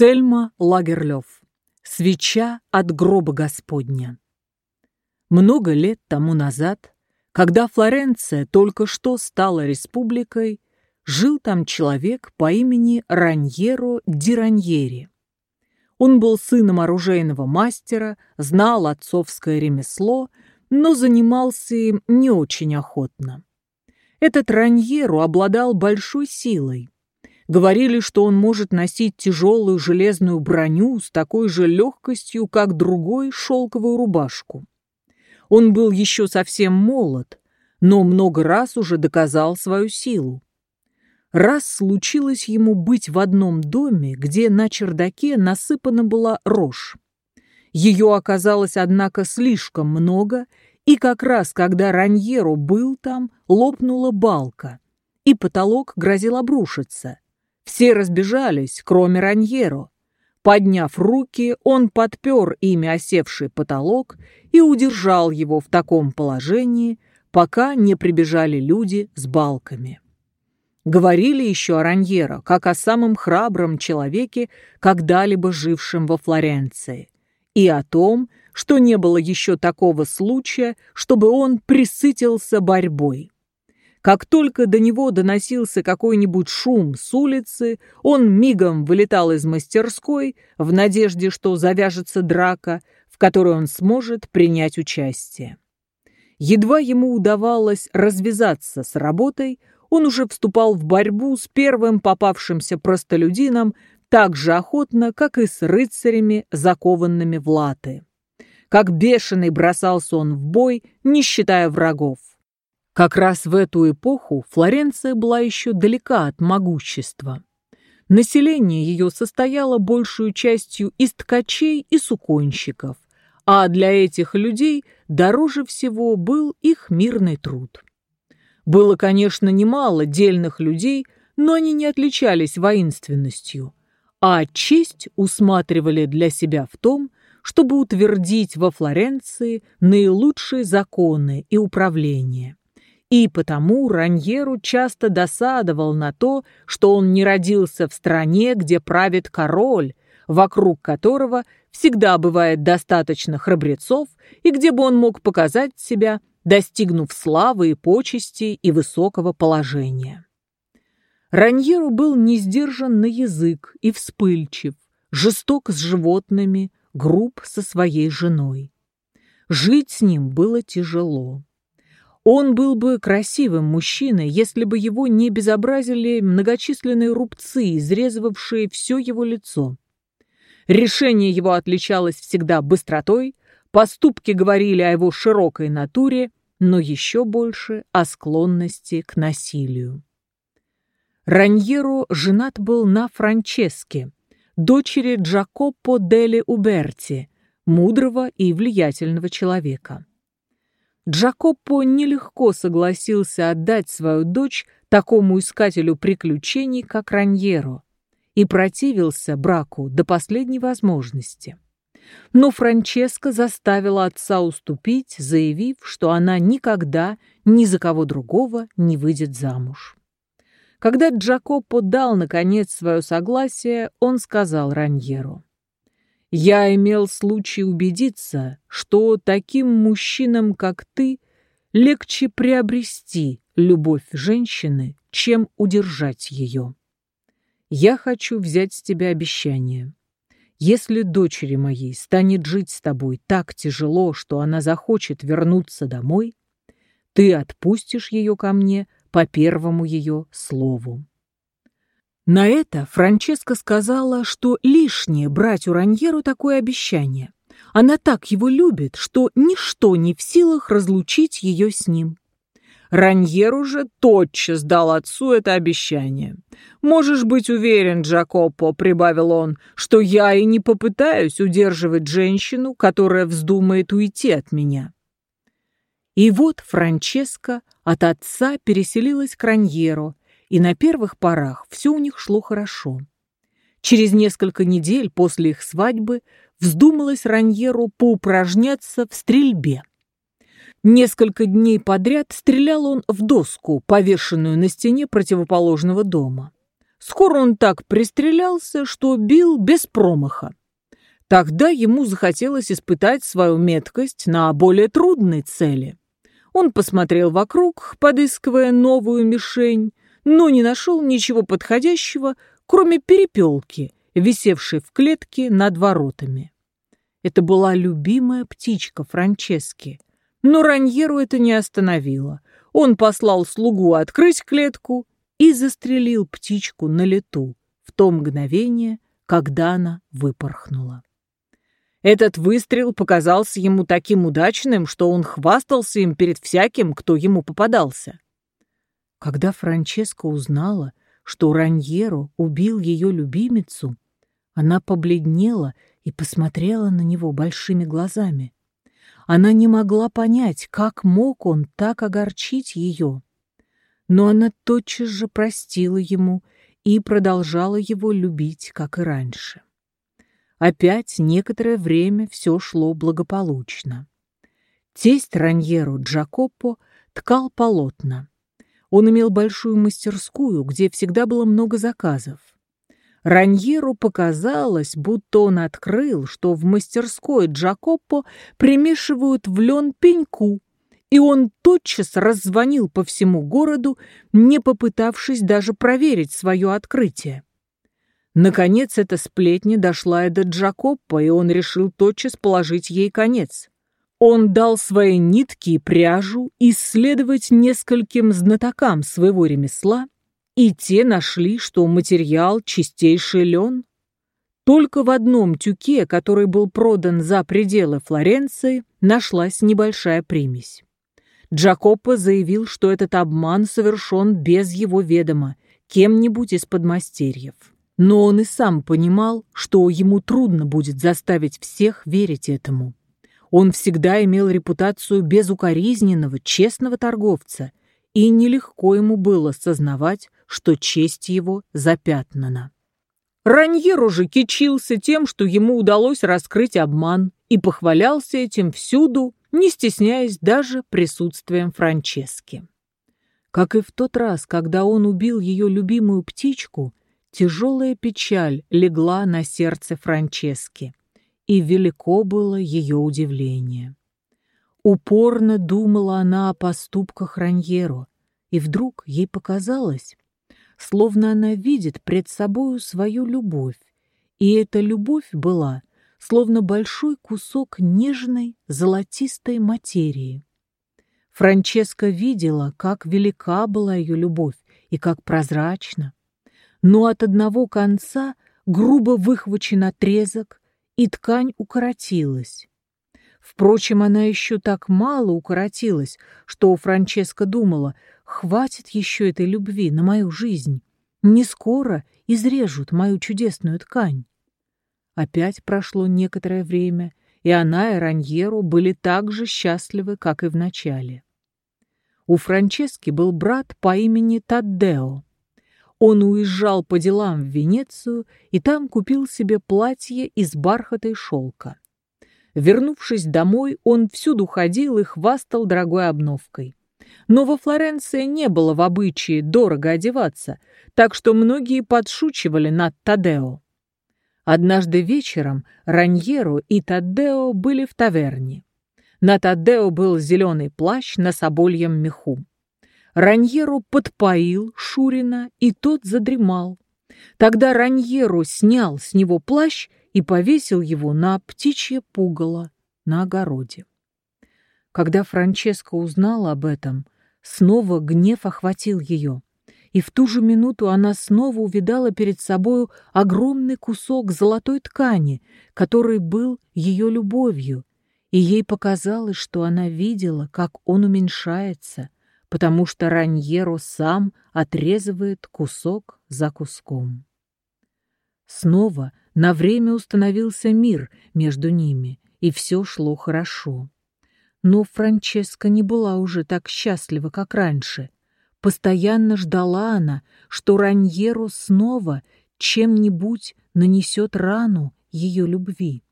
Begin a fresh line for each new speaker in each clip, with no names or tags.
Ансельма Лагерлёв. Свеча от гроба Господня. Много лет тому назад, когда Флоренция только что стала республикой, жил там человек по имени Раньеро ди Раньери. Он был сыном оружейного мастера, знал отцовское ремесло, но занимался им не очень охотно. Этот Раньеру обладал большой силой. Говорили, что он может носить тяжелую железную броню с такой же легкостью, как другой шелковую рубашку. Он был еще совсем молод, но много раз уже доказал свою силу. Раз случилось ему быть в одном доме, где на чердаке насыпана была рожь. Ее оказалось, однако, слишком много, и как раз, когда Раньеро был там, лопнула балка, и потолок грозил обрушиться. Все разбежались, кроме Раньеро. Подняв руки, он подпер ими осевший потолок и удержал его в таком положении, пока не прибежали люди с балками. Говорили еще о Раньеро, как о самом храбром человеке, когда-либо жившем во Флоренции, и о том, что не было еще такого случая, чтобы он присытился борьбой. Как только до него доносился какой-нибудь шум с улицы, он мигом вылетал из мастерской в надежде, что завяжется драка, в которой он сможет принять участие. Едва ему удавалось развязаться с работой, он уже вступал в борьбу с первым попавшимся простолюдином так же охотно, как и с рыцарями, закованными в латы. Как бешеный бросался он в бой, не считая врагов. Как раз в эту эпоху Флоренция была еще далека от могущества. Население ее состояло большую частью из ткачей и суконщиков, а для этих людей дороже всего был их мирный труд. Было, конечно, немало дельных людей, но они не отличались воинственностью, а честь усматривали для себя в том, чтобы утвердить во Флоренции наилучшие законы и управление. И потому Раньеру часто досадовал на то, что он не родился в стране, где правит король, вокруг которого всегда бывает достаточно храбрецов и где бы он мог показать себя достигнув славы и почести и высокого положения. Раньеру был не сдержан на язык и вспыльчив, жесток с животными, груб со своей женой. Жить с ним было тяжело. Он был бы красивым мужчиной, если бы его не безобразили многочисленные рубцы, изрезывавшие все его лицо. Решение его отличалось всегда быстротой, поступки говорили о его широкой натуре но еще больше о склонности к насилию. Раньеро женат был на Франческе, дочери Джакопо Дели Уберти, мудрого и влиятельного человека. Джакопо нелегко согласился отдать свою дочь такому искателю приключений, как Раньеро, и противился браку до последней возможности. Но Франческа заставила отца уступить, заявив, что она никогда ни за кого другого не выйдет замуж. Когда Джакопо дал, наконец, свое согласие, он сказал Раньеру. «Я имел случай убедиться, что таким мужчинам, как ты, легче приобрести любовь женщины, чем удержать ее. Я хочу взять с тебя обещание. Если дочери моей станет жить с тобой так тяжело, что она захочет вернуться домой, ты отпустишь ее ко мне по первому ее слову». На это Франческа сказала, что лишнее брать у Раньеру такое обещание. Она так его любит, что ничто не в силах разлучить ее с ним. Раньер уже тотчас дал отцу это обещание. «Можешь быть уверен, Джакопо», — прибавил он, «что я и не попытаюсь удерживать женщину, которая вздумает уйти от меня». И вот Франческа от отца переселилась к Раньеру, и на первых порах все у них шло хорошо. Через несколько недель после их свадьбы вздумалось Раньеру поупражняться в стрельбе. Несколько дней подряд стрелял он в доску, повешенную на стене противоположного дома. Скоро он так пристрелялся, что бил без промаха. Тогда ему захотелось испытать свою меткость на более трудной цели. Он посмотрел вокруг, подыскивая новую мишень, но не нашел ничего подходящего, кроме перепелки, висевшей в клетке над воротами. Это была любимая птичка Франчески, но Раньеру это не остановило. Он послал слугу открыть клетку и застрелил птичку на лету в то мгновение, когда она выпорхнула. Этот выстрел показался ему таким удачным, что он хвастался им перед всяким, кто ему попадался. Когда Франческа узнала, что Раньеро убил ее любимицу, она побледнела и посмотрела на него большими глазами. Она не могла понять, как мог он так огорчить ее. Но она тотчас же простила ему и продолжала его любить, как и раньше. Опять некоторое время все шло благополучно. Тесть Раньеру Джакопо ткал полотна. Он имел большую мастерскую, где всегда было много заказов. Раньеру показалось, будто он открыл, что в мастерской Джакоппо примешивают в лен пеньку, и он тотчас раззвонил по всему городу, не попытавшись даже проверить свое открытие. Наконец эта сплетня дошла и до Джакоппо, и он решил тотчас положить ей конец. Он дал свои нитки и пряжу исследовать нескольким знатокам своего ремесла, и те нашли, что материал чистейший лен. Только в одном тюке, который был продан за пределы Флоренции, нашлась небольшая примесь. Джакопо заявил, что этот обман совершен без его ведома, кем-нибудь из подмастерьев. Но он и сам понимал, что ему трудно будет заставить всех верить этому. Он всегда имел репутацию безукоризненного, честного торговца, и нелегко ему было сознавать, что честь его запятнана. Раньер уже кичился тем, что ему удалось раскрыть обман, и похвалялся этим всюду, не стесняясь даже присутствием Франчески. Как и в тот раз, когда он убил ее любимую птичку, тяжелая печаль легла на сердце Франчески, и велико было ее удивление. Упорно думала она о поступках Раньеро, и вдруг ей показалось, словно она видит пред собою свою любовь, и эта любовь была словно большой кусок нежной золотистой материи. Франческа видела, как велика была ее любовь и как прозрачна, но от одного конца грубо выхвачен отрезок, и ткань укоротилась. Впрочем, она еще так мало укоротилась, что Франческа думала, хватит еще этой любви на мою жизнь. Не скоро изрежут мою чудесную ткань. Опять прошло некоторое время, и она и Раньеру были так же счастливы, как и в начале. У Франчески был брат по имени Таддео. Он уезжал по делам в Венецию и там купил себе платье из бархата и шелка. Вернувшись домой, он всюду ходил и хвастал дорогой обновкой. Но во Флоренции не было в обычае дорого одеваться, так что многие подшучивали над Тадео. Однажды вечером Раньеро и Тадео были в таверне. На Тадео был зеленый плащ на собольем меху. Раньеро подпоил Шурина, и тот задремал. Тогда Раньеро снял с него плащ и повесил его на птичье пугало на огороде. Когда Франческа узнала об этом, снова гнев охватил ее, и в ту же минуту она снова увидала перед собою огромный кусок золотой ткани, который был ее любовью, и ей показалось, что она видела, как он уменьшается, потому что Раньеро сам отрезывает кусок за куском. Снова на время установился мир между ними, и все шло хорошо. Но Франческа не была уже так счастлива, как раньше. Постоянно ждала она, что Раньеро снова чем-нибудь нанесет рану ее любви.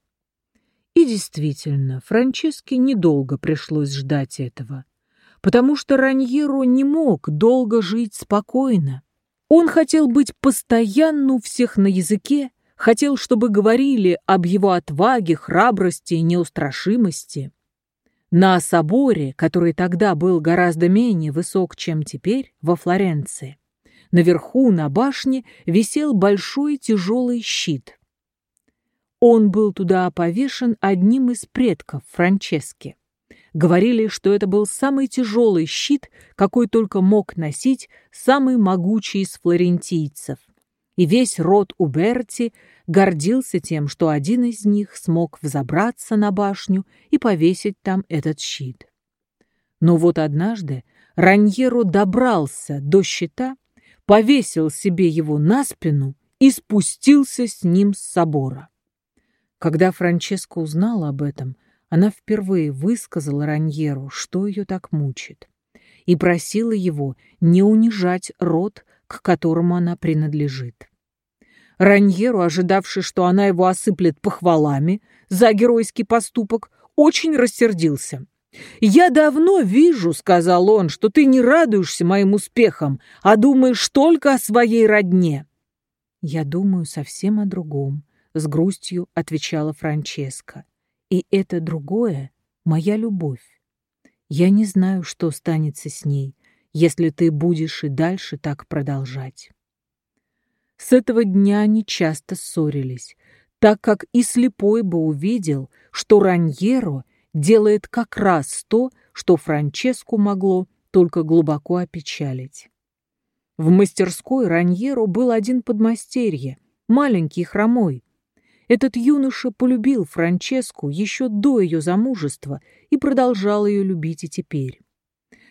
И действительно, Франческе недолго пришлось ждать этого, потому что Раньеро не мог долго жить спокойно. Он хотел быть постоянно у всех на языке, хотел, чтобы говорили об его отваге, храбрости и неустрашимости. На соборе, который тогда был гораздо менее высок, чем теперь, во Флоренции, наверху на башне висел большой тяжелый щит. Он был туда повешен одним из предков Франчески. Говорили, что это был самый тяжелый щит, какой только мог носить самый могучий из флорентийцев. И весь род Уберти гордился тем, что один из них смог взобраться на башню и повесить там этот щит. Но вот однажды Раньеро добрался до щита, повесил себе его на спину и спустился с ним с собора. Когда Франческа узнала об этом, она впервые высказала Раньеру, что ее так мучит, и просила его не унижать род, к которому она принадлежит. Раньеру, ожидавший, что она его осыплет похвалами за геройский поступок, очень рассердился. «Я давно вижу, — сказал он, — что ты не радуешься моим успехам, а думаешь только о своей родне». «Я думаю совсем о другом», — с грустью отвечала Франческа. И это другое — моя любовь. Я не знаю, что станется с ней, если ты будешь и дальше так продолжать. С этого дня они часто ссорились, так как и слепой бы увидел, что Раньеро делает как раз то, что Франческу могло только глубоко опечалить. В мастерской Раньеро был один подмастерье, маленький хромой, этот юноша полюбил Франческу еще до ее замужества и продолжал ее любить и теперь.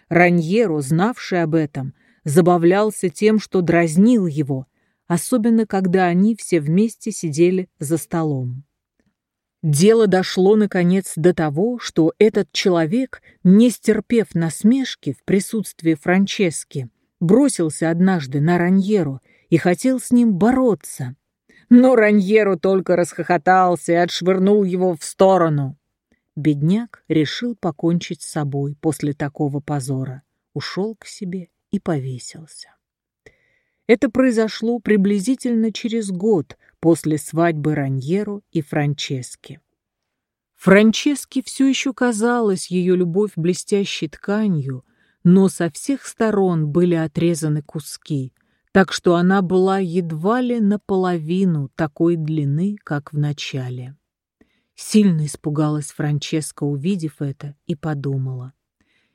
Раньеро, знавший об этом, забавлялся тем, что дразнил его, особенно когда они все вместе сидели за столом. Дело дошло, наконец, до того, что этот человек, не стерпев насмешки в присутствии Франчески, бросился однажды на Раньеро и хотел с ним бороться. Но Раньеру только расхохотался и отшвырнул его в сторону. Бедняк решил покончить с собой после такого позора. Ушел к себе и повесился. Это произошло приблизительно через год после свадьбы Раньеру и Франчески. Франческе все еще казалась ее любовь блестящей тканью, но со всех сторон были отрезаны куски — так что она была едва ли наполовину такой длины, как в начале. Сильно испугалась Франческа, увидев это, и подумала.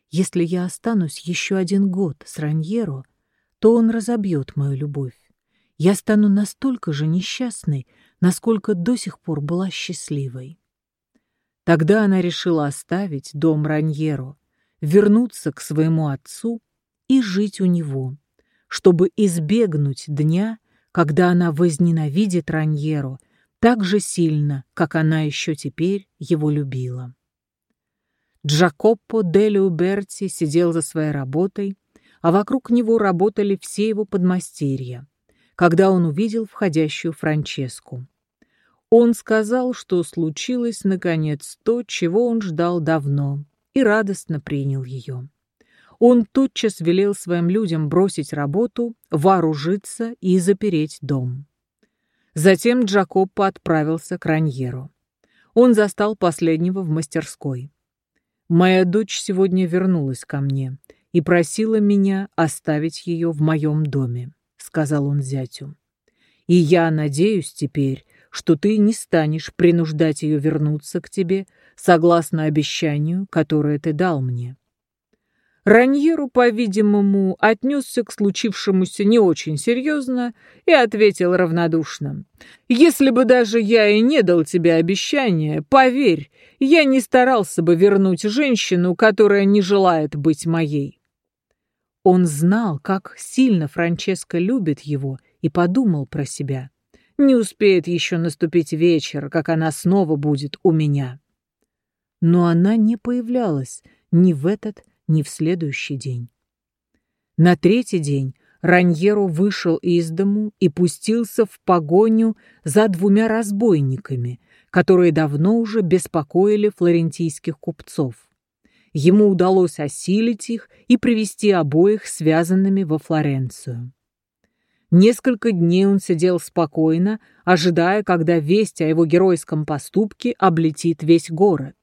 Если я останусь еще один год с Раньеро, то он разобьет мою любовь. Я стану настолько же несчастной, насколько до сих пор была счастливой. Тогда она решила оставить дом Раньеро, вернуться к своему отцу и жить у него, чтобы избегнуть дня, когда она возненавидит Раньеру так же сильно, как она еще теперь его любила. Джакоппо Дели Уберти сидел за своей работой, а вокруг него работали все его подмастерья, когда он увидел входящую Франческу. Он сказал, что случилось, наконец, то, чего он ждал давно, и радостно принял ее он тотчас велел своим людям бросить работу, вооружиться и запереть дом. Затем Джакоппо отправился к Раньеру. Он застал последнего в мастерской. «Моя дочь сегодня вернулась ко мне и просила меня оставить ее в моем доме», — сказал он зятю. «И я надеюсь теперь, что ты не станешь принуждать ее вернуться к тебе согласно обещанию, которое ты дал мне. Раньеру, по-видимому, отнесся к случившемуся не очень серьезно и ответил равнодушно. «Если бы даже я и не дал тебе обещания, поверь, я не старался бы вернуть женщину, которая не желает быть моей». Он знал, как сильно Франческа любит его, и подумал про себя. Не успеет еще наступить вечер, как она снова будет у меня. Но она не появлялась ни в этот, ни в следующий день. На третий день Раньеро вышел из дому и пустился в погоню за двумя разбойниками, которые давно уже беспокоили флорентийских купцов. Ему удалось осилить их и привести обоих связанными во Флоренцию. Несколько дней он сидел спокойно, ожидая, когда весть о его геройском поступке облетит весь город.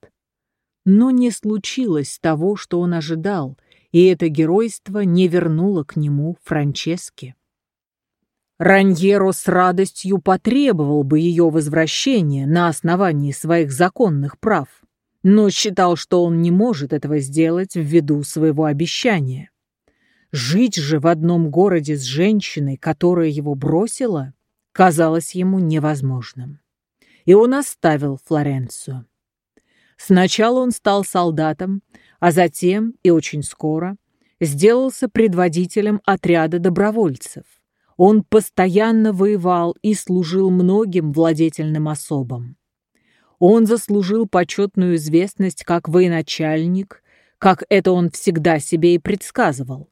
Но не случилось того, что он ожидал, и это геройство не вернуло к нему Франчески. Раньеро с радостью потребовал бы ее возвращения на основании своих законных прав, но считал, что он не может этого сделать ввиду своего обещания. Жить же в одном городе с женщиной, которая его бросила, казалось ему невозможным. И он оставил Флоренцию. Сначала он стал солдатом, а затем, и очень скоро, сделался предводителем отряда добровольцев. Он постоянно воевал и служил многим владетельным особам. Он заслужил почетную известность как военачальник, как это он всегда себе и предсказывал.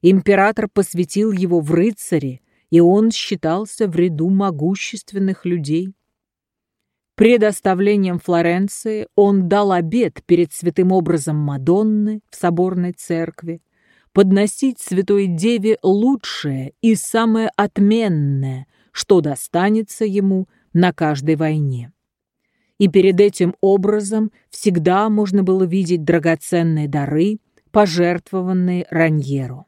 Император посвятил его в рыцари, и он считался в ряду могущественных людей. Пред оставлением Флоренции он дал обет перед святым образом Мадонны в соборной церкви, подносить Святой Деве лучшее и самое отменное, что достанется ему на каждой войне. И перед этим образом всегда можно было видеть драгоценные дары, пожертвованные Раньеру.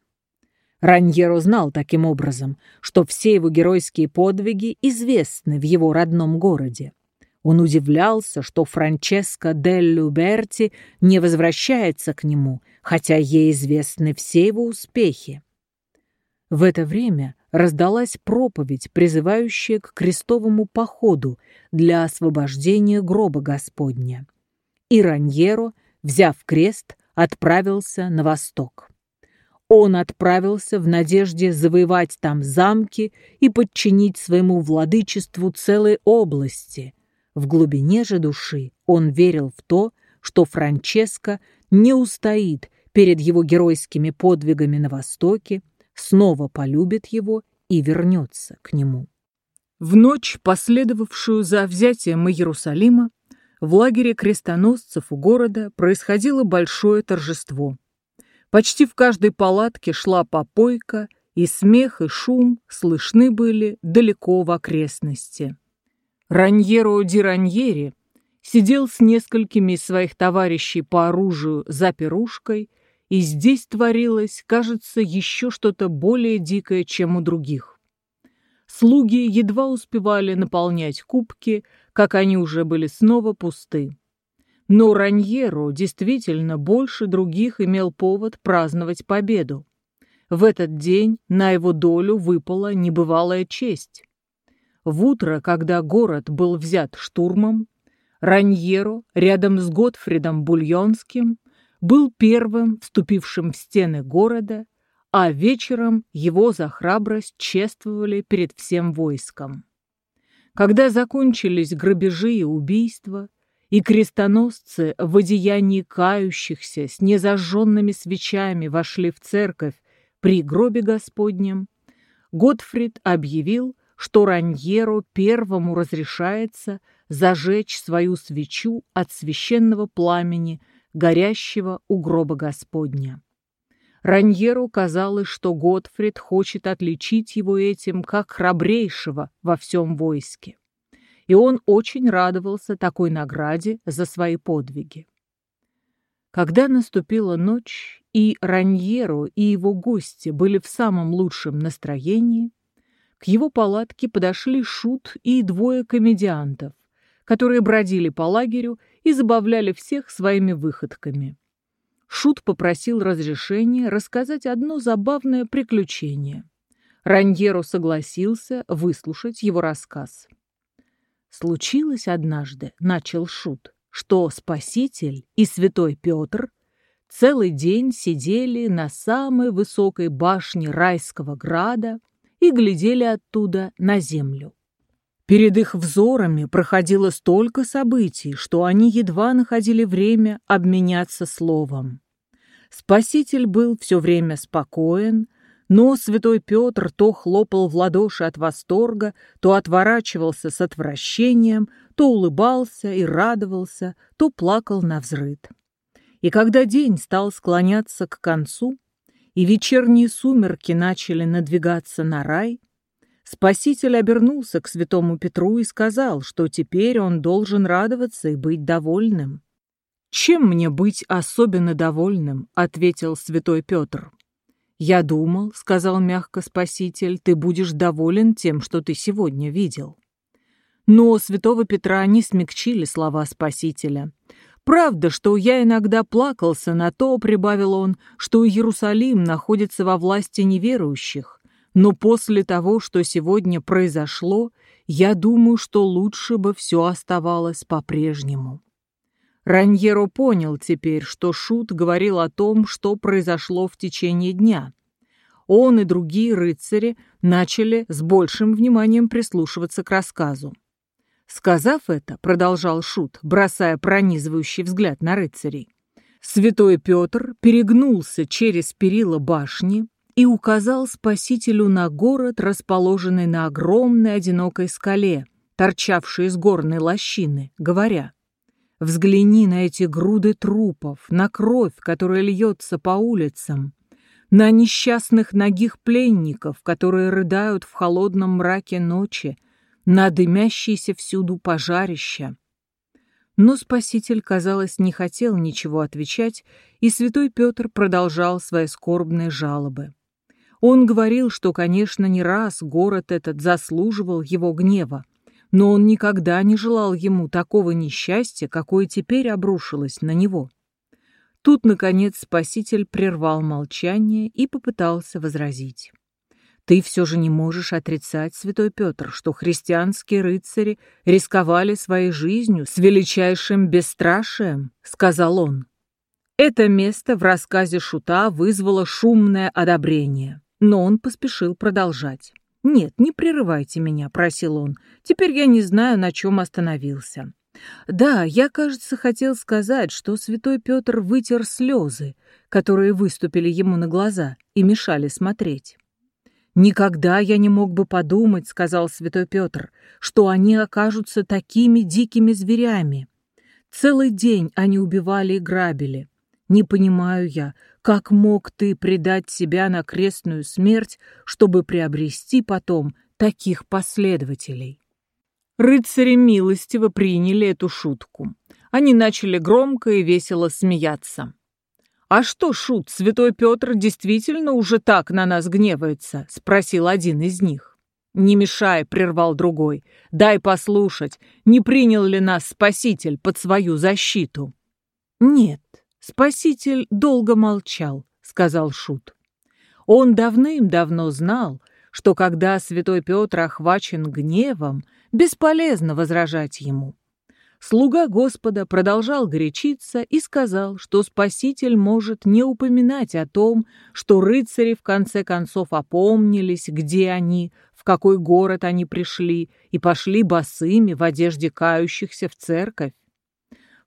Раньеро знал таким образом, что все его геройские подвиги известны в его родном городе. Он удивлялся, что Франческо дель Люберти не возвращается к нему, хотя ей известны все его успехи. В это время раздалась проповедь, призывающая к крестовому походу для освобождения гроба Господня. И Раньеро, взяв крест, отправился на восток. Он отправился в надежде завоевать там замки и подчинить своему владычеству целой области – в глубине же души он верил в то, что Франческо не устоит перед его геройскими подвигами на Востоке, снова полюбит его и вернется к нему. В ночь, последовавшую за взятием Иерусалима, в лагере крестоносцев у города происходило большое торжество. Почти в каждой палатке шла попойка, и смех и шум слышны были далеко в окрестности. Раньеро ди Раньери сидел с несколькими из своих товарищей по оружию за пирушкой, и здесь творилось, кажется, еще что-то более дикое, чем у других. Слуги едва успевали наполнять кубки, как они уже были снова пусты. Но Раньеро действительно больше других имел повод праздновать победу. В этот день на его долю выпала небывалая честь. В утро, когда город был взят штурмом, Раньеро рядом с Готфридом Бульонским был первым вступившим в стены города, а вечером его за храбрость чествовали перед всем войском. Когда закончились грабежи и убийства, и крестоносцы в одеянии кающихся с незажженными свечами вошли в церковь при гробе Господнем, Готфрид объявил, что Раньеру первому разрешается зажечь свою свечу от священного пламени, горящего у гроба Господня. Раньеру казалось, что Готфрид хочет отличить его этим как храбрейшего во всем войске. И он очень радовался такой награде за свои подвиги. Когда наступила ночь, и Раньеру и его гости были в самом лучшем настроении, к его палатке подошли Шут и двое комедиантов, которые бродили по лагерю и забавляли всех своими выходками. Шут попросил разрешения рассказать одно забавное приключение. Раньеро согласился выслушать его рассказ. «Случилось однажды, — начал Шут, — что Спаситель и святой Петр целый день сидели на самой высокой башне райского града — и глядели оттуда на землю. Перед их взорами проходило столько событий, что они едва находили время обменяться словом. Спаситель был все время спокоен, но святой Петр то хлопал в ладоши от восторга, то отворачивался с отвращением, то улыбался и радовался, то плакал на взрыд. И когда день стал склоняться к концу, и вечерние сумерки начали надвигаться на рай, Спаситель обернулся к святому Петру и сказал, что теперь он должен радоваться и быть довольным. «Чем мне быть особенно довольным?» — ответил святой Петр. «Я думал, — сказал мягко Спаситель, — ты будешь доволен тем, что ты сегодня видел». Но святого Петра не смягчили слова Спасителя. «Правда, что я иногда плакался на то, — прибавил он, — что Иерусалим находится во власти неверующих, но после того, что сегодня произошло, я думаю, что лучше бы все оставалось по-прежнему». Раньеро понял теперь, что Шут говорил о том, что произошло в течение дня. Он и другие рыцари начали с большим вниманием прислушиваться к рассказу. Сказав это, продолжал Шут, бросая пронизывающий взгляд на рыцарей, святой Петр перегнулся через перила башни и указал спасителю на город, расположенный на огромной одинокой скале, торчавшей из горной лощины, говоря, «Взгляни на эти груды трупов, на кровь, которая льется по улицам, на несчастных ногих пленников, которые рыдают в холодном мраке ночи, на дымящиеся всюду пожарища. Но Спаситель, казалось, не хотел ничего отвечать, и святой Петр продолжал свои скорбные жалобы. Он говорил, что, конечно, не раз город этот заслуживал его гнева, но он никогда не желал ему такого несчастья, какое теперь обрушилось на него. Тут, наконец, Спаситель прервал молчание и попытался возразить. Ты все же не можешь отрицать, святой Петр, что христианские рыцари рисковали своей жизнью с величайшим бесстрашием, сказал он. Это место в рассказе Шута вызвало шумное одобрение, но он поспешил продолжать. «Нет, не прерывайте меня», — просил он. «Теперь я не знаю, на чем остановился». Да, я, кажется, хотел сказать, что святой Петр вытер слезы, которые выступили ему на глаза и мешали смотреть. «Никогда я не мог бы подумать, — сказал святой Петр, — что они окажутся такими дикими зверями. Целый день они убивали и грабили. Не понимаю я, как мог ты предать себя на крестную смерть, чтобы приобрести потом таких последователей?» Рыцари милостиво приняли эту шутку. Они начали громко и весело смеяться. «А что, Шут, святой Петр действительно уже так на нас гневается?» — спросил один из них. «Не мешай», — прервал другой. «Дай послушать, не принял ли нас Спаситель под свою защиту?» «Нет, Спаситель долго молчал», — сказал Шут. Он давным-давно знал, что когда святой Петр охвачен гневом, бесполезно возражать ему. Слуга Господа продолжал горячиться и сказал, что Спаситель может не упоминать о том, что рыцари в конце концов опомнились, где они, в какой город они пришли, и пошли босыми в одежде кающихся в церковь.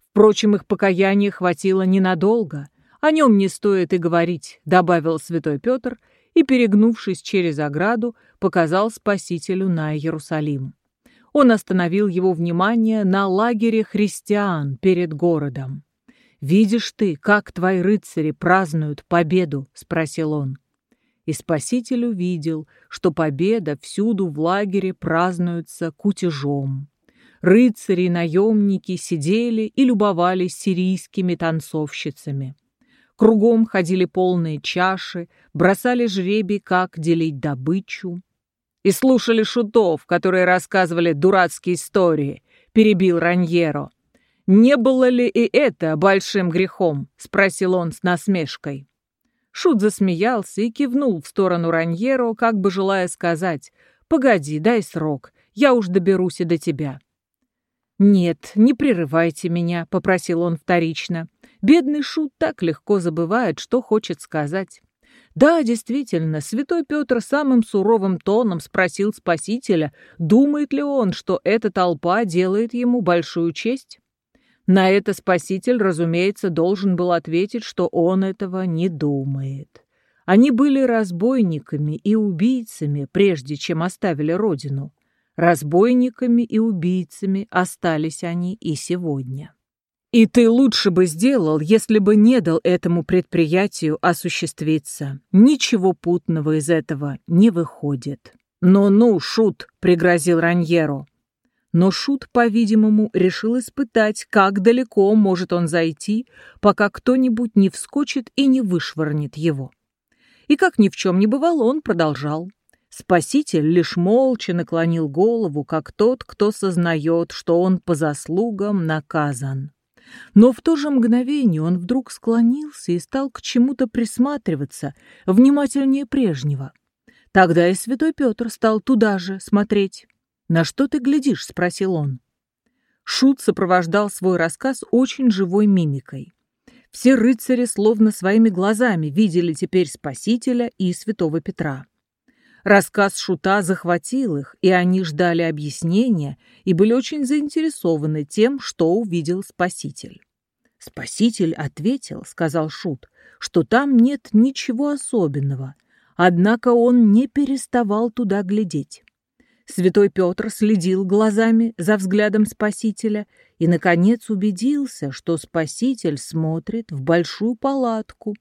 Впрочем, их покаяния хватило ненадолго. О нем не стоит и говорить, добавил святой Петр и, перегнувшись через ограду, показал Спасителю на Иерусалим он остановил его внимание на лагере христиан перед городом. «Видишь ты, как твои рыцари празднуют победу?» — спросил он. И Спаситель увидел, что победа всюду в лагере празднуется кутежом. Рыцари и наемники сидели и любовались сирийскими танцовщицами. Кругом ходили полные чаши, бросали жребий, как делить добычу и слушали шутов, которые рассказывали дурацкие истории», — перебил Раньеро. «Не было ли и это большим грехом?» — спросил он с насмешкой. Шут засмеялся и кивнул в сторону Раньеро, как бы желая сказать, «Погоди, дай срок, я уж доберусь и до тебя». «Нет, не прерывайте меня», — попросил он вторично. Бедный Шут так легко забывает, что хочет сказать. Да, действительно, святой Петр самым суровым тоном спросил Спасителя, думает ли он, что эта толпа делает ему большую честь. На это Спаситель, разумеется, должен был ответить, что он этого не думает. Они были разбойниками и убийцами, прежде чем оставили родину. Разбойниками и убийцами остались они и сегодня. И ты лучше бы сделал, если бы не дал этому предприятию осуществиться. Ничего путного из этого не выходит. «Ну-ну, Шут!» — пригрозил Раньеро. Но Шут, по-видимому, решил испытать, как далеко может он зайти, пока кто-нибудь не вскочит и не вышвырнет его. И как ни в чем не бывало, он продолжал. Спаситель лишь молча наклонил голову, как тот, кто сознает, что он по заслугам наказан. Но в то же мгновение он вдруг склонился и стал к чему-то присматриваться, внимательнее прежнего. Тогда и святой Петр стал туда же смотреть. «На что ты глядишь?» — спросил он. Шут сопровождал свой рассказ очень живой мимикой. Все рыцари словно своими глазами видели теперь Спасителя и святого Петра. Рассказ Шута захватил их, и они ждали объяснения и были очень заинтересованы тем, что увидел Спаситель. «Спаситель ответил, — сказал Шут, — что там нет ничего особенного, однако он не переставал туда глядеть. Святой Петр следил глазами за взглядом Спасителя и, наконец, убедился, что Спаситель смотрит в большую палатку,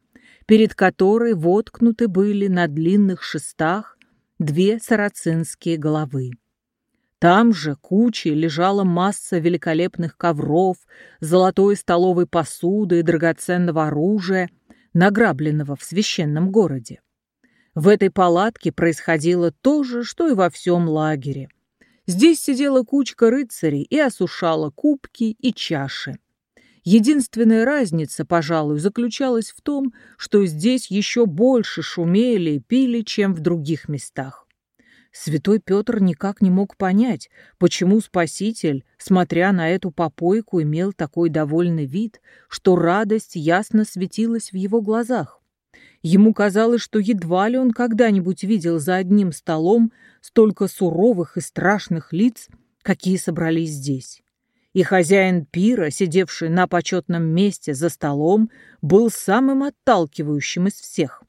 перед которой воткнуты были на длинных шестах две сарацинские головы. Там же кучей лежала масса великолепных ковров, золотой столовой посуды и драгоценного оружия, награбленного в священном городе. В этой палатке происходило то же, что и во всем лагере. Здесь сидела кучка рыцарей и осушала кубки и чаши. Единственная разница, пожалуй, заключалась в том, что здесь еще больше шумели и пили, чем в других местах. Святой Петр никак не мог понять, почему Спаситель, смотря на эту попойку, имел такой довольный вид, что радость ясно светилась в его глазах. Ему казалось, что едва ли он когда-нибудь видел за одним столом столько суровых и страшных лиц, какие собрались здесь и хозяин пира, сидевший на почетном месте за столом, был самым отталкивающим из всех.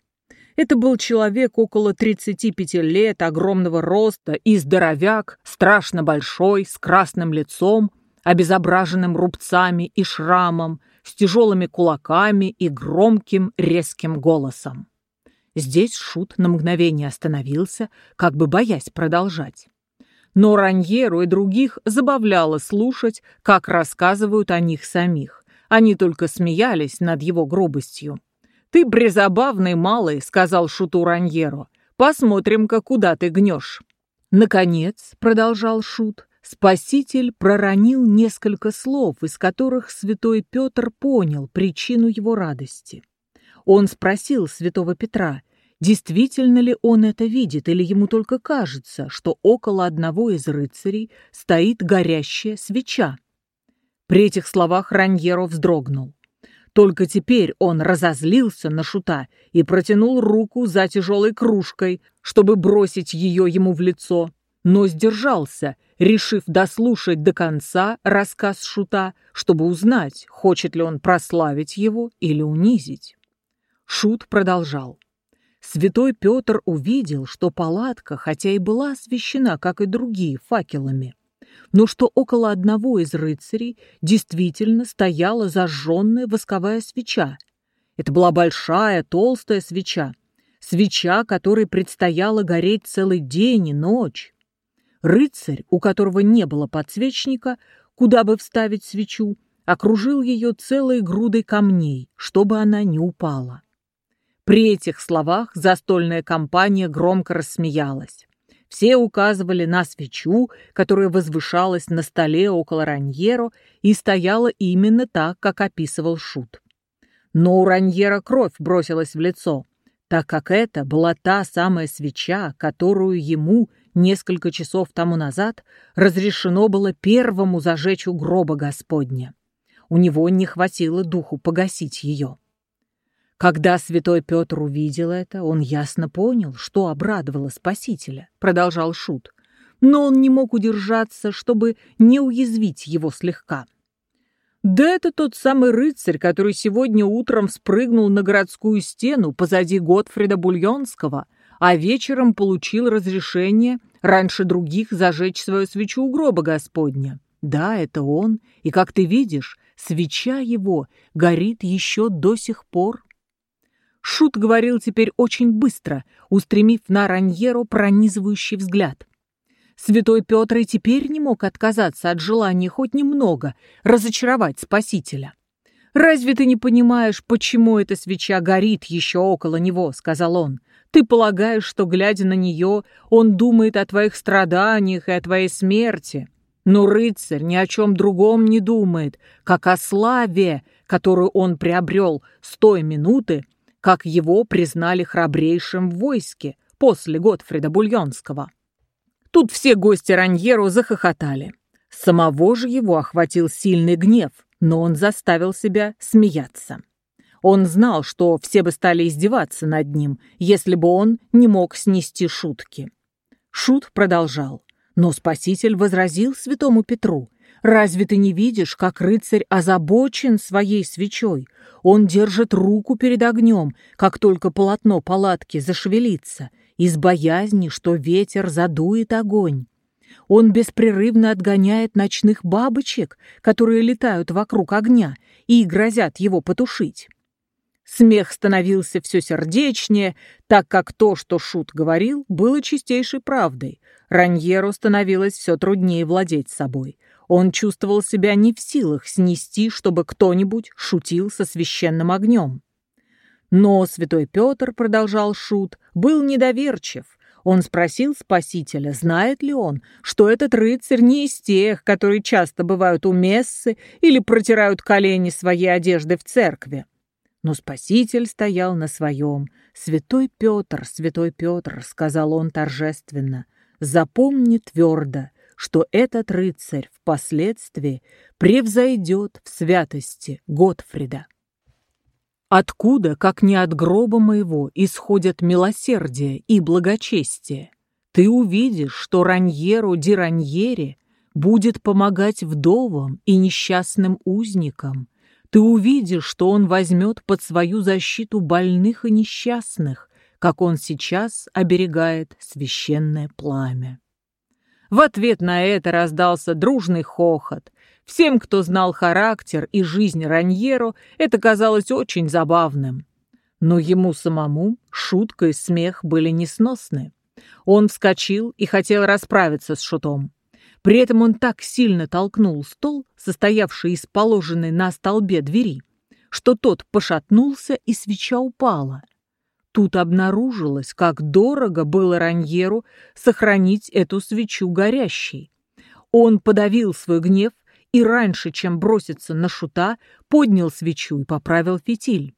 Это был человек около 35 лет, огромного роста и здоровяк, страшно большой, с красным лицом, обезображенным рубцами и шрамом, с тяжелыми кулаками и громким резким голосом. Здесь Шут на мгновение остановился, как бы боясь продолжать но Раньеру и других забавляло слушать, как рассказывают о них самих. Они только смеялись над его грубостью. «Ты призабавный малый», — сказал Шуту Раньеру. «Посмотрим-ка, куда ты гнешь». Наконец, — продолжал Шут, — Спаситель проронил несколько слов, из которых святой Петр понял причину его радости. Он спросил святого Петра, Действительно ли он это видит, или ему только кажется, что около одного из рыцарей стоит горящая свеча? При этих словах Раньеро вздрогнул. Только теперь он разозлился на шута и протянул руку за тяжелой кружкой, чтобы бросить ее ему в лицо, но сдержался, решив дослушать до конца рассказ шута, чтобы узнать, хочет ли он прославить его или унизить. Шут продолжал. Святой Петр увидел, что палатка, хотя и была освещена, как и другие, факелами, но что около одного из рыцарей действительно стояла зажженная восковая свеча. Это была большая, толстая свеча, свеча, которой предстояло гореть целый день и ночь. Рыцарь, у которого не было подсвечника, куда бы вставить свечу, окружил ее целой грудой камней, чтобы она не упала. При этих словах застольная компания громко рассмеялась. Все указывали на свечу, которая возвышалась на столе около Раньеро и стояла именно так, как описывал Шут. Но у Раньера кровь бросилась в лицо, так как это была та самая свеча, которую ему несколько часов тому назад разрешено было первому зажечь у гроба Господня. У него не хватило духу погасить ее. Когда святой Петр увидел это, он ясно понял, что обрадовало Спасителя, продолжал Шут. Но он не мог удержаться, чтобы не уязвить его слегка. Да это тот самый рыцарь, который сегодня утром спрыгнул на городскую стену позади Готфрида Бульонского, а вечером получил разрешение раньше других зажечь свою свечу у гроба Господня. Да, это он, и, как ты видишь, свеча его горит еще до сих пор. Шут говорил теперь очень быстро, устремив на Раньеру пронизывающий взгляд. Святой Петр и теперь не мог отказаться от желания хоть немного разочаровать Спасителя. «Разве ты не понимаешь, почему эта свеча горит еще около него?» — сказал он. «Ты полагаешь, что, глядя на нее, он думает о твоих страданиях и о твоей смерти?» Но рыцарь ни о чем другом не думает, как о славе, которую он приобрел с той минуты, как его признали храбрейшим в войске после Готфрида Бульонского. Тут все гости Раньеру захохотали. Самого же его охватил сильный гнев, но он заставил себя смеяться. Он знал, что все бы стали издеваться над ним, если бы он не мог снести шутки. Шут продолжал. Но Спаситель возразил святому Петру, Разве ты не видишь, как рыцарь озабочен своей свечой? Он держит руку перед огнем, как только полотно палатки зашевелится, из боязни, что ветер задует огонь. Он беспрерывно отгоняет ночных бабочек, которые летают вокруг огня и грозят его потушить. Смех становился все сердечнее, так как то, что Шут говорил, было чистейшей правдой. Раньеру становилось все труднее владеть собой. Он чувствовал себя не в силах снести, чтобы кто-нибудь шутил со священным огнем. Но святой Петр, продолжал Шут, был недоверчив. Он спросил Спасителя, знает ли он, что этот рыцарь не из тех, которые часто бывают у мессы или протирают колени своей одежды в церкви. Но Спаситель стоял на своем. «Святой Петр, святой Петр», — сказал он торжественно, — «запомни твердо, что этот рыцарь впоследствии превзойдет в святости Готфрида. Откуда, как не от гроба моего, исходят милосердие и благочестие? Ты увидишь, что Раньеру ди Раньере будет помогать вдовам и несчастным узникам. Ты увидишь, что он возьмет под свою защиту больных и несчастных, как он сейчас оберегает священное пламя. В ответ на это раздался дружный хохот. Всем, кто знал характер и жизнь Раньеро, это казалось очень забавным. Но ему самому шутка и смех были несносны. Он вскочил и хотел расправиться с шутом. При этом он так сильно толкнул стол, состоявший из положенной на столбе двери, что тот пошатнулся и свеча упала — Тут обнаружилось, как дорого было Раньеру сохранить эту свечу горящей. Он подавил свой гнев и раньше, чем броситься на шута, поднял свечу и поправил фитиль.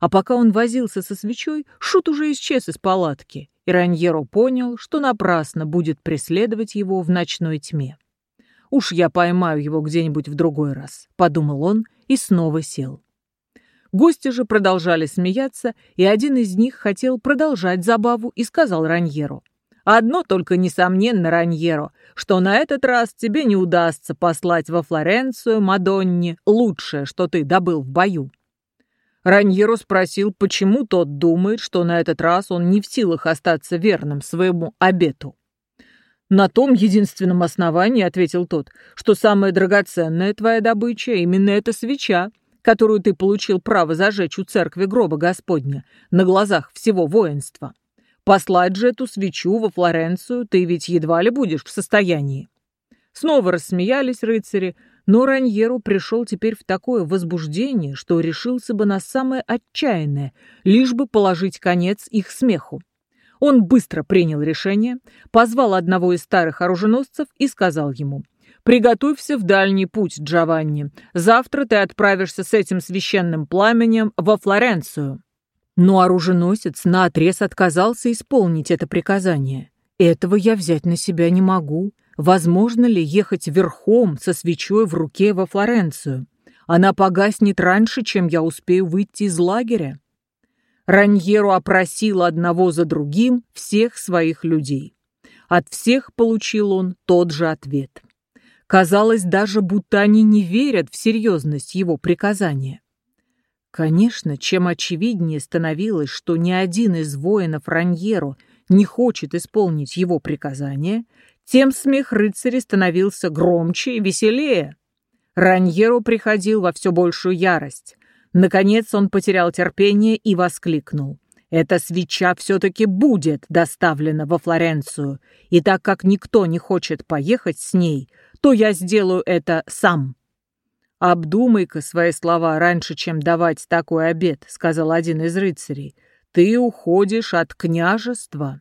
А пока он возился со свечой, шут уже исчез из палатки, и Раньеро понял, что напрасно будет преследовать его в ночной тьме. «Уж я поймаю его где-нибудь в другой раз», — подумал он и снова сел. Гости же продолжали смеяться, и один из них хотел продолжать забаву и сказал Раньеру. «Одно только несомненно, Раньеро, что на этот раз тебе не удастся послать во Флоренцию Мадонне лучшее, что ты добыл в бою». Раньеро спросил, почему тот думает, что на этот раз он не в силах остаться верным своему обету. «На том единственном основании, — ответил тот, — что самая драгоценная твоя добыча — именно эта свеча, которую ты получил право зажечь у церкви гроба Господня на глазах всего воинства. Послать же эту свечу во Флоренцию ты ведь едва ли будешь в состоянии. Снова рассмеялись рыцари, но Раньеру пришел теперь в такое возбуждение, что решился бы на самое отчаянное, лишь бы положить конец их смеху. Он быстро принял решение, позвал одного из старых оруженосцев и сказал ему — Приготовься в дальний путь, Джованни. Завтра ты отправишься с этим священным пламенем во Флоренцию». Но оруженосец наотрез отказался исполнить это приказание. «Этого я взять на себя не могу. Возможно ли ехать верхом со свечой в руке во Флоренцию? Она погаснет раньше, чем я успею выйти из лагеря». Раньеру опросил одного за другим всех своих людей. От всех получил он тот же ответ. Казалось даже, будто они не верят в серьезность его приказания. Конечно, чем очевиднее становилось, что ни один из воинов Раньеро не хочет исполнить его приказание, тем смех рыцаря становился громче и веселее. Раньеро приходил во все большую ярость. Наконец он потерял терпение и воскликнул. «Эта свеча все-таки будет доставлена во Флоренцию, и так как никто не хочет поехать с ней, то я сделаю это сам». «Обдумай-ка свои слова раньше, чем давать такой обед», — сказал один из рыцарей. «Ты уходишь от княжества».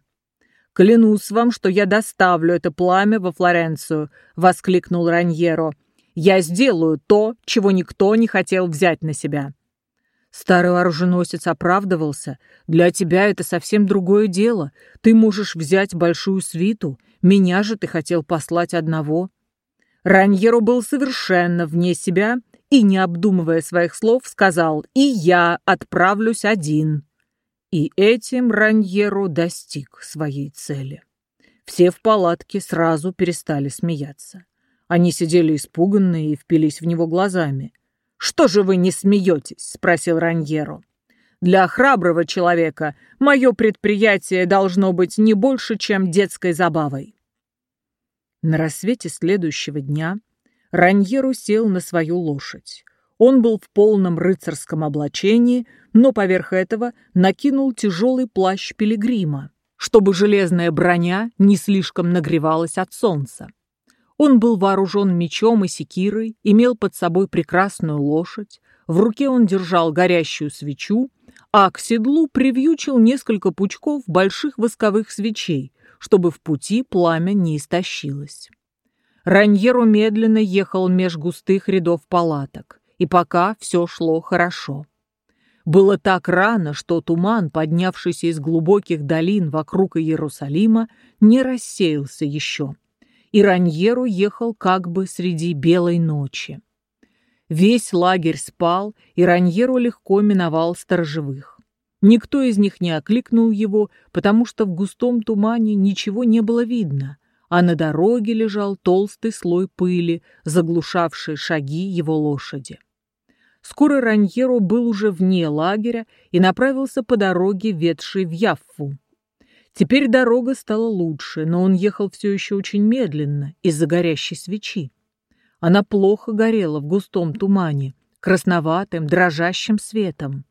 «Клянусь вам, что я доставлю это пламя во Флоренцию», — воскликнул Раньеро. «Я сделаю то, чего никто не хотел взять на себя». Старый оруженосец оправдывался. «Для тебя это совсем другое дело. Ты можешь взять большую свиту. Меня же ты хотел послать одного». Раньеро был совершенно вне себя и, не обдумывая своих слов, сказал «И я отправлюсь один». И этим Раньеро достиг своей цели. Все в палатке сразу перестали смеяться. Они сидели испуганные и впились в него глазами. «Что же вы не смеетесь?» — спросил Раньеро. «Для храброго человека мое предприятие должно быть не больше, чем детской забавой». На рассвете следующего дня Раньеру сел на свою лошадь. Он был в полном рыцарском облачении, но поверх этого накинул тяжелый плащ пилигрима, чтобы железная броня не слишком нагревалась от солнца. Он был вооружен мечом и секирой, имел под собой прекрасную лошадь, в руке он держал горящую свечу, а к седлу привьючил несколько пучков больших восковых свечей, чтобы в пути пламя не истощилось. Раньеру медленно ехал меж густых рядов палаток, и пока все шло хорошо. Было так рано, что туман, поднявшийся из глубоких долин вокруг Иерусалима, не рассеялся еще, и Раньеру ехал как бы среди белой ночи. Весь лагерь спал, и Раньеру легко миновал сторожевых. Никто из них не окликнул его, потому что в густом тумане ничего не было видно, а на дороге лежал толстый слой пыли, заглушавший шаги его лошади. Скоро Раньеро был уже вне лагеря и направился по дороге, ведшей в Яффу. Теперь дорога стала лучше, но он ехал все еще очень медленно из-за горящей свечи. Она плохо горела в густом тумане, красноватым, дрожащим светом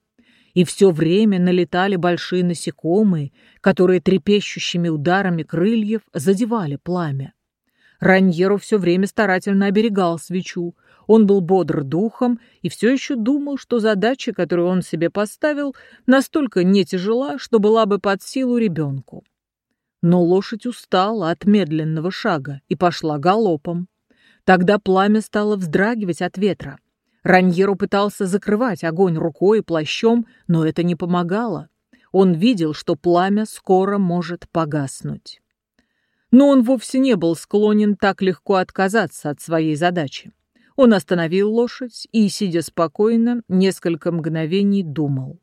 и все время налетали большие насекомые, которые трепещущими ударами крыльев задевали пламя. Раньеру все время старательно оберегал свечу. Он был бодр духом и все еще думал, что задача, которую он себе поставил, настолько не тяжела, что была бы под силу ребенку. Но лошадь устала от медленного шага и пошла галопом. Тогда пламя стало вздрагивать от ветра. Раньеру пытался закрывать огонь рукой и плащом, но это не помогало. Он видел, что пламя скоро может погаснуть. Но он вовсе не был склонен так легко отказаться от своей задачи. Он остановил лошадь и, сидя спокойно, несколько мгновений думал.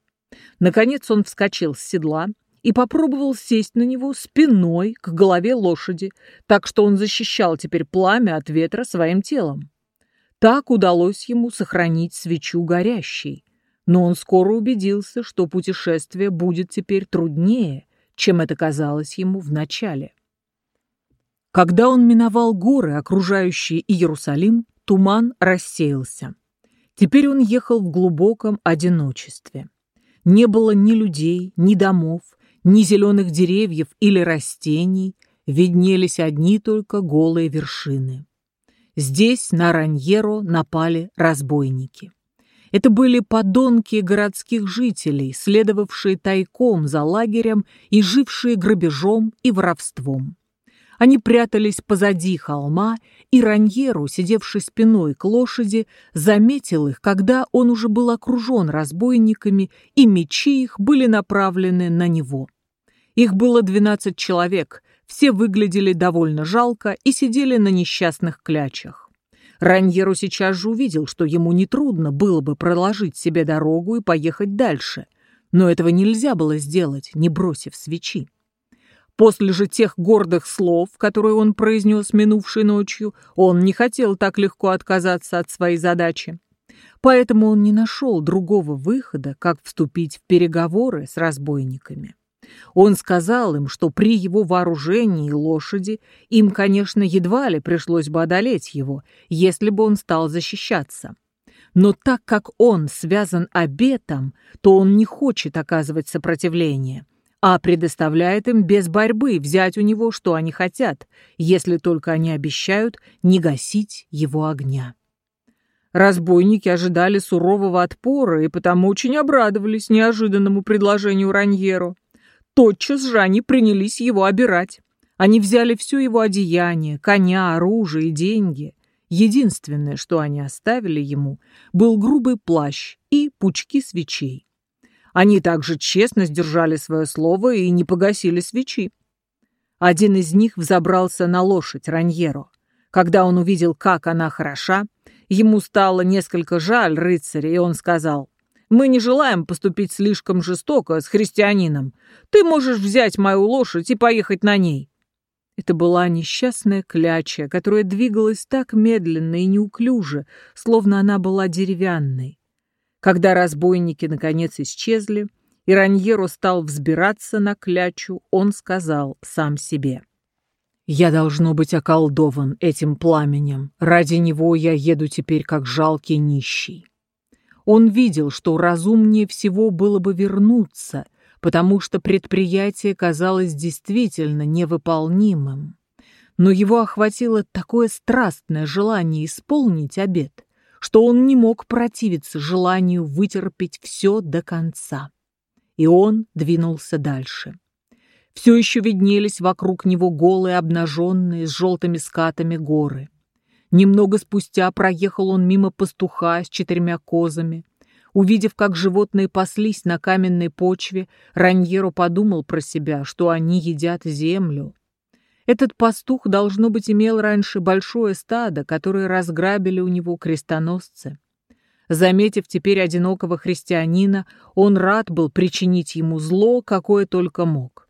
Наконец он вскочил с седла и попробовал сесть на него спиной к голове лошади, так что он защищал теперь пламя от ветра своим телом. Так удалось ему сохранить свечу горящей, но он скоро убедился, что путешествие будет теперь труднее, чем это казалось ему в начале. Когда он миновал горы, окружающие Иерусалим, туман рассеялся. Теперь он ехал в глубоком одиночестве. Не было ни людей, ни домов, ни зеленых деревьев или растений, виднелись одни только голые вершины. Здесь на Раньеро напали разбойники. Это были подонки городских жителей, следовавшие тайком за лагерем и жившие грабежом и воровством. Они прятались позади холма, и Раньеру, сидевший спиной к лошади, заметил их, когда он уже был окружен разбойниками, и мечи их были направлены на него. Их было двенадцать человек, все выглядели довольно жалко и сидели на несчастных клячах. Раньеру сейчас же увидел, что ему нетрудно было бы проложить себе дорогу и поехать дальше, но этого нельзя было сделать, не бросив свечи. После же тех гордых слов, которые он произнес минувшей ночью, он не хотел так легко отказаться от своей задачи. Поэтому он не нашел другого выхода, как вступить в переговоры с разбойниками. Он сказал им, что при его вооружении лошади им, конечно, едва ли пришлось бы одолеть его, если бы он стал защищаться. Но так как он связан обетом, то он не хочет оказывать сопротивление, а предоставляет им без борьбы взять у него, что они хотят, если только они обещают не гасить его огня. Разбойники ожидали сурового отпора и потому очень обрадовались неожиданному предложению Раньеру. Тотчас же они принялись его обирать. Они взяли все его одеяние, коня, оружие и деньги. Единственное, что они оставили ему, был грубый плащ и пучки свечей. Они также честно сдержали свое слово и не погасили свечи. Один из них взобрался на лошадь Раньеро. Когда он увидел, как она хороша, Ему стало несколько жаль рыцаря, и он сказал, «Мы не желаем поступить слишком жестоко с христианином. Ты можешь взять мою лошадь и поехать на ней». Это была несчастная кляча, которая двигалась так медленно и неуклюже, словно она была деревянной. Когда разбойники наконец исчезли, и Раньеро стал взбираться на клячу, он сказал сам себе — я должно быть околдован этим пламенем. Ради него я еду теперь как жалкий нищий. Он видел, что разумнее всего было бы вернуться, потому что предприятие казалось действительно невыполнимым. Но его охватило такое страстное желание исполнить обет, что он не мог противиться желанию вытерпеть все до конца. И он двинулся дальше. Все еще виднелись вокруг него голые, обнаженные, с желтыми скатами горы. Немного спустя проехал он мимо пастуха с четырьмя козами. Увидев, как животные паслись на каменной почве, Раньеро подумал про себя, что они едят землю. Этот пастух, должно быть, имел раньше большое стадо, которое разграбили у него крестоносцы. Заметив теперь одинокого христианина, он рад был причинить ему зло, какое только мог.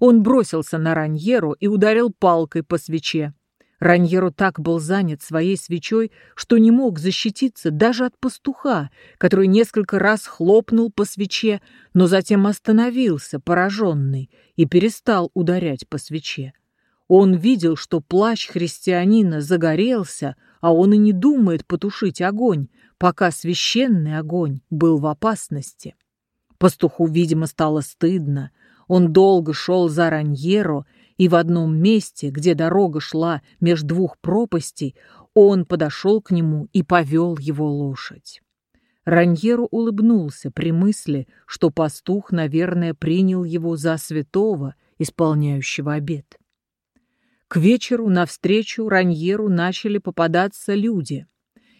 Он бросился на Раньеру и ударил палкой по свече. Раньеру так был занят своей свечой, что не мог защититься даже от пастуха, который несколько раз хлопнул по свече, но затем остановился, пораженный, и перестал ударять по свече. Он видел, что плащ христианина загорелся, а он и не думает потушить огонь, пока священный огонь был в опасности. Пастуху, видимо, стало стыдно. Он долго шел за Раньеро, и в одном месте, где дорога шла между двух пропастей, он подошел к нему и повел его лошадь. Раньеро улыбнулся при мысли, что пастух, наверное, принял его за святого, исполняющего обет. К вечеру навстречу Раньеру начали попадаться люди —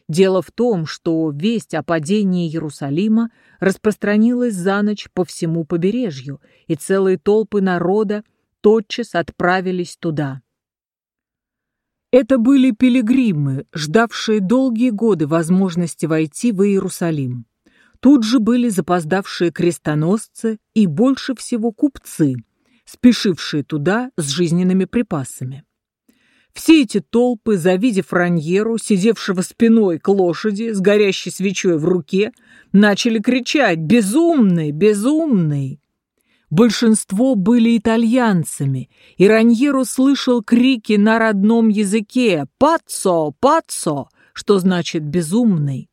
Дело в том, что весть о падении Иерусалима распространилась за ночь по всему побережью, и целые толпы народа тотчас отправились туда. Это были пилигримы, ждавшие долгие годы возможности войти в Иерусалим. Тут же были запоздавшие крестоносцы и больше всего купцы, спешившие туда с жизненными припасами. Все эти толпы, завидев Раньеру, сидевшего спиной к лошади с горящей свечой в руке, начали кричать «Безумный! Безумный!». Большинство были итальянцами, и Раньеру слышал крики на родном языке «Паццо! Паццо!», что значит «безумный».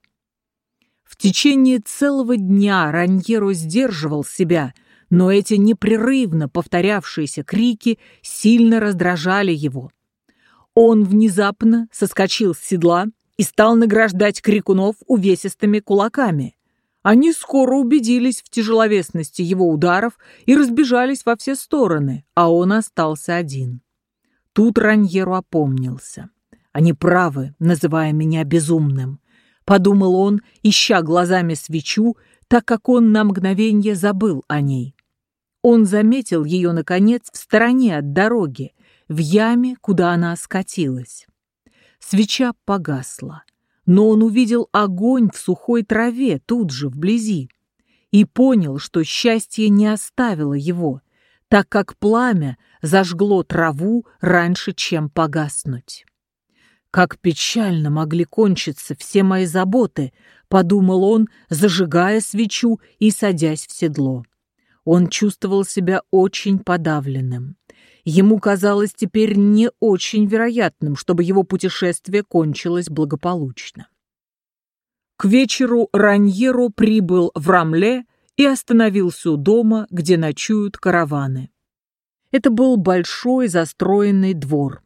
В течение целого дня Раньеру сдерживал себя, но эти непрерывно повторявшиеся крики сильно раздражали его. Он внезапно соскочил с седла и стал награждать крикунов увесистыми кулаками. Они скоро убедились в тяжеловесности его ударов и разбежались во все стороны, а он остался один. Тут Раньеру опомнился. «Они правы, называя меня безумным», — подумал он, ища глазами свечу, так как он на мгновение забыл о ней. Он заметил ее, наконец, в стороне от дороги, в яме, куда она скатилась. Свеча погасла, но он увидел огонь в сухой траве тут же, вблизи, и понял, что счастье не оставило его, так как пламя зажгло траву раньше, чем погаснуть. «Как печально могли кончиться все мои заботы», — подумал он, зажигая свечу и садясь в седло. Он чувствовал себя очень подавленным. Ему казалось теперь не очень вероятным, чтобы его путешествие кончилось благополучно. К вечеру Раньеро прибыл в Рамле и остановился у дома, где ночуют караваны. Это был большой застроенный двор.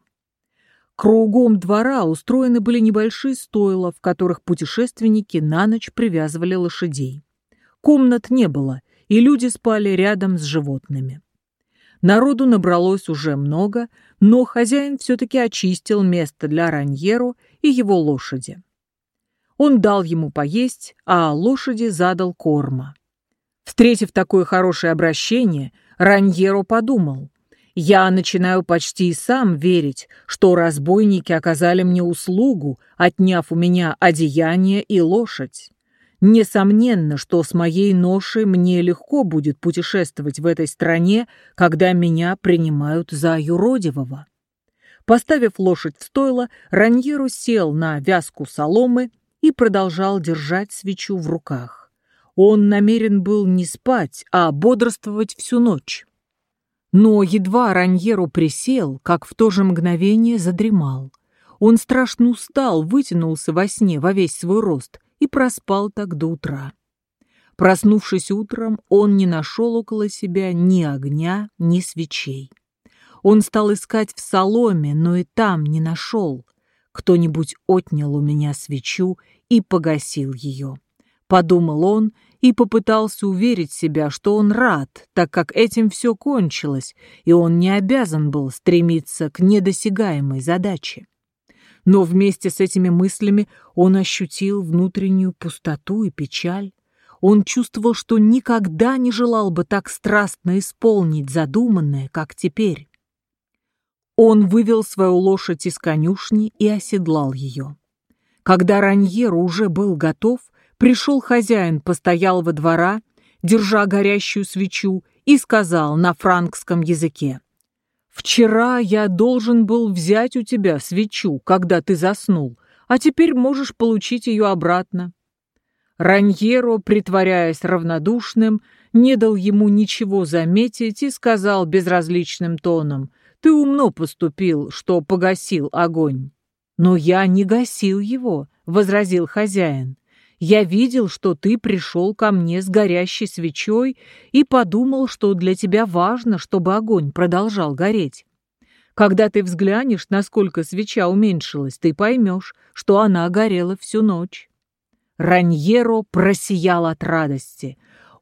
Кругом двора устроены были небольшие стойла, в которых путешественники на ночь привязывали лошадей. Комнат не было, и люди спали рядом с животными. Народу набралось уже много, но хозяин все-таки очистил место для Раньеру и его лошади. Он дал ему поесть, а лошади задал корма. Встретив такое хорошее обращение, Раньеро подумал, «Я начинаю почти и сам верить, что разбойники оказали мне услугу, отняв у меня одеяние и лошадь. Несомненно, что с моей ношей мне легко будет путешествовать в этой стране, когда меня принимают за юродивого». Поставив лошадь в стойло, Раньеру сел на вязку соломы и продолжал держать свечу в руках. Он намерен был не спать, а бодрствовать всю ночь. Но едва Раньеру присел, как в то же мгновение задремал. Он страшно устал, вытянулся во сне во весь свой рост и проспал так до утра. Проснувшись утром, он не нашел около себя ни огня, ни свечей. Он стал искать в соломе, но и там не нашел. Кто-нибудь отнял у меня свечу и погасил ее. Подумал он и попытался уверить себя, что он рад, так как этим все кончилось, и он не обязан был стремиться к недосягаемой задаче. Но вместе с этими мыслями он ощутил внутреннюю пустоту и печаль. Он чувствовал, что никогда не желал бы так страстно исполнить задуманное, как теперь. Он вывел свою лошадь из конюшни и оседлал ее. Когда Раньеру уже был готов, пришел хозяин постоялого двора, держа горящую свечу, и сказал на франкском языке. «Вчера я должен был взять у тебя свечу, когда ты заснул, а теперь можешь получить ее обратно». Раньеро, притворяясь равнодушным, не дал ему ничего заметить и сказал безразличным тоном, «Ты умно поступил, что погасил огонь». «Но я не гасил его», — возразил хозяин. Я видел, что ты пришел ко мне с горящей свечой и подумал, что для тебя важно, чтобы огонь продолжал гореть. Когда ты взглянешь, насколько свеча уменьшилась, ты поймешь, что она горела всю ночь. Раньеро просиял от радости.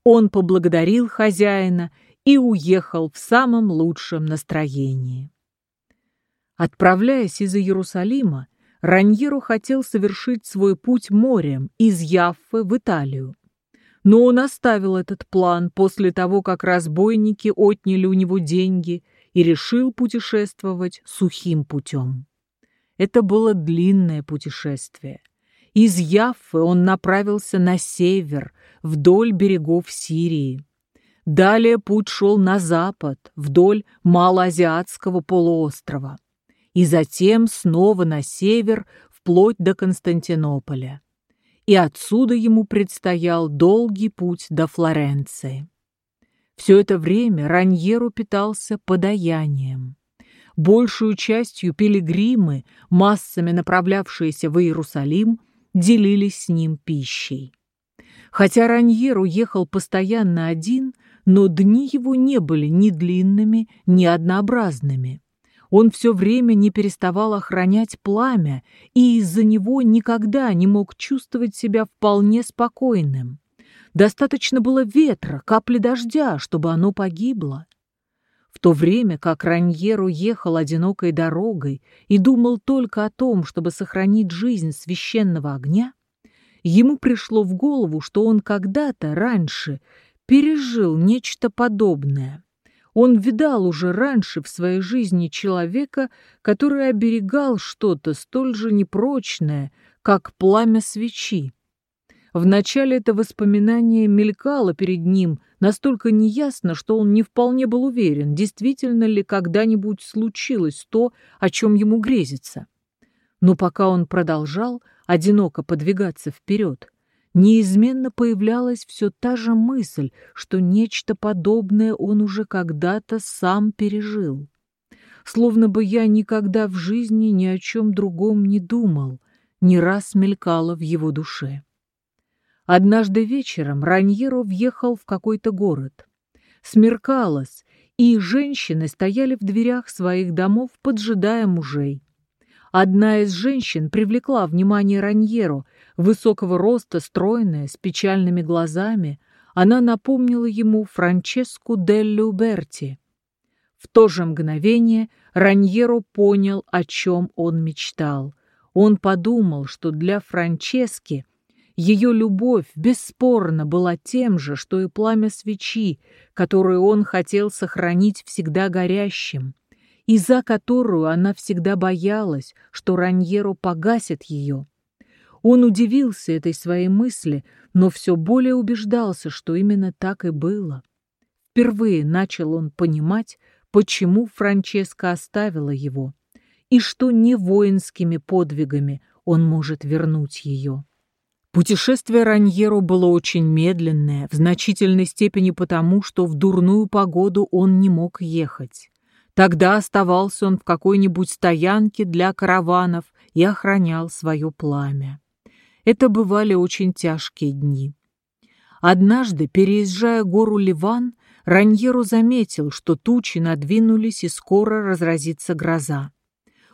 Он поблагодарил хозяина и уехал в самом лучшем настроении. Отправляясь из Иерусалима, Раньеру хотел совершить свой путь морем из Яффы в Италию. Но он оставил этот план после того, как разбойники отняли у него деньги и решил путешествовать сухим путем. Это было длинное путешествие. Из Яффы он направился на север, вдоль берегов Сирии. Далее путь шел на запад, вдоль Малоазиатского полуострова и затем снова на север, вплоть до Константинополя. И отсюда ему предстоял долгий путь до Флоренции. Все это время Раньеру питался подаянием. Большую частью пилигримы, массами направлявшиеся в Иерусалим, делились с ним пищей. Хотя Раньер уехал постоянно один, но дни его не были ни длинными, ни однообразными. Он все время не переставал охранять пламя и из-за него никогда не мог чувствовать себя вполне спокойным. Достаточно было ветра, капли дождя, чтобы оно погибло. В то время как Раньеру ехал одинокой дорогой и думал только о том, чтобы сохранить жизнь священного огня, ему пришло в голову, что он когда-то раньше пережил нечто подобное. Он видал уже раньше в своей жизни человека, который оберегал что-то столь же непрочное, как пламя свечи. Вначале это воспоминание мелькало перед ним настолько неясно, что он не вполне был уверен, действительно ли когда-нибудь случилось то, о чем ему грезится. Но пока он продолжал одиноко подвигаться вперед, неизменно появлялась все та же мысль, что нечто подобное он уже когда-то сам пережил. Словно бы я никогда в жизни ни о чем другом не думал, не раз мелькало в его душе. Однажды вечером Раньеро въехал в какой-то город. Смеркалось, и женщины стояли в дверях своих домов, поджидая мужей. Одна из женщин привлекла внимание Раньеро, высокого роста, стройная, с печальными глазами. Она напомнила ему Франческу дель Люберти. В то же мгновение Раньеро понял, о чем он мечтал. Он подумал, что для Франчески ее любовь бесспорно была тем же, что и пламя свечи, которую он хотел сохранить всегда горящим и за которую она всегда боялась, что Раньеро погасит ее. Он удивился этой своей мысли, но все более убеждался, что именно так и было. Впервые начал он понимать, почему Франческа оставила его, и что не воинскими подвигами он может вернуть ее. Путешествие Раньеро было очень медленное, в значительной степени потому, что в дурную погоду он не мог ехать. Тогда оставался он в какой-нибудь стоянке для караванов и охранял свое пламя. Это бывали очень тяжкие дни. Однажды, переезжая гору Ливан, Раньеру заметил, что тучи надвинулись и скоро разразится гроза.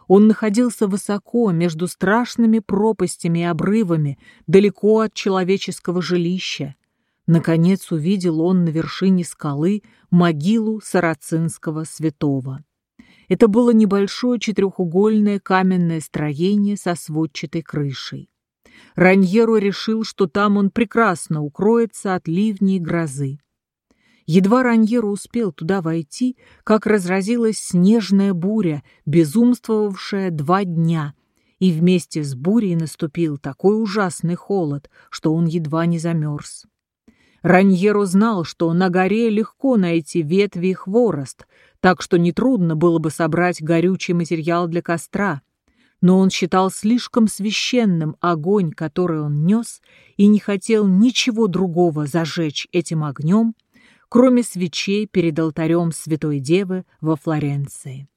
Он находился высоко, между страшными пропастями и обрывами, далеко от человеческого жилища, Наконец увидел он на вершине скалы могилу сарацинского святого. Это было небольшое четырехугольное каменное строение со сводчатой крышей. Раньеро решил, что там он прекрасно укроется от ливней и грозы. Едва Раньеро успел туда войти, как разразилась снежная буря, безумствовавшая два дня, и вместе с бурей наступил такой ужасный холод, что он едва не замерз. Раньеро знал, что на горе легко найти ветви и хворост, так что нетрудно было бы собрать горючий материал для костра. Но он считал слишком священным огонь, который он нес, и не хотел ничего другого зажечь этим огнем, кроме свечей перед алтарем Святой Девы во Флоренции.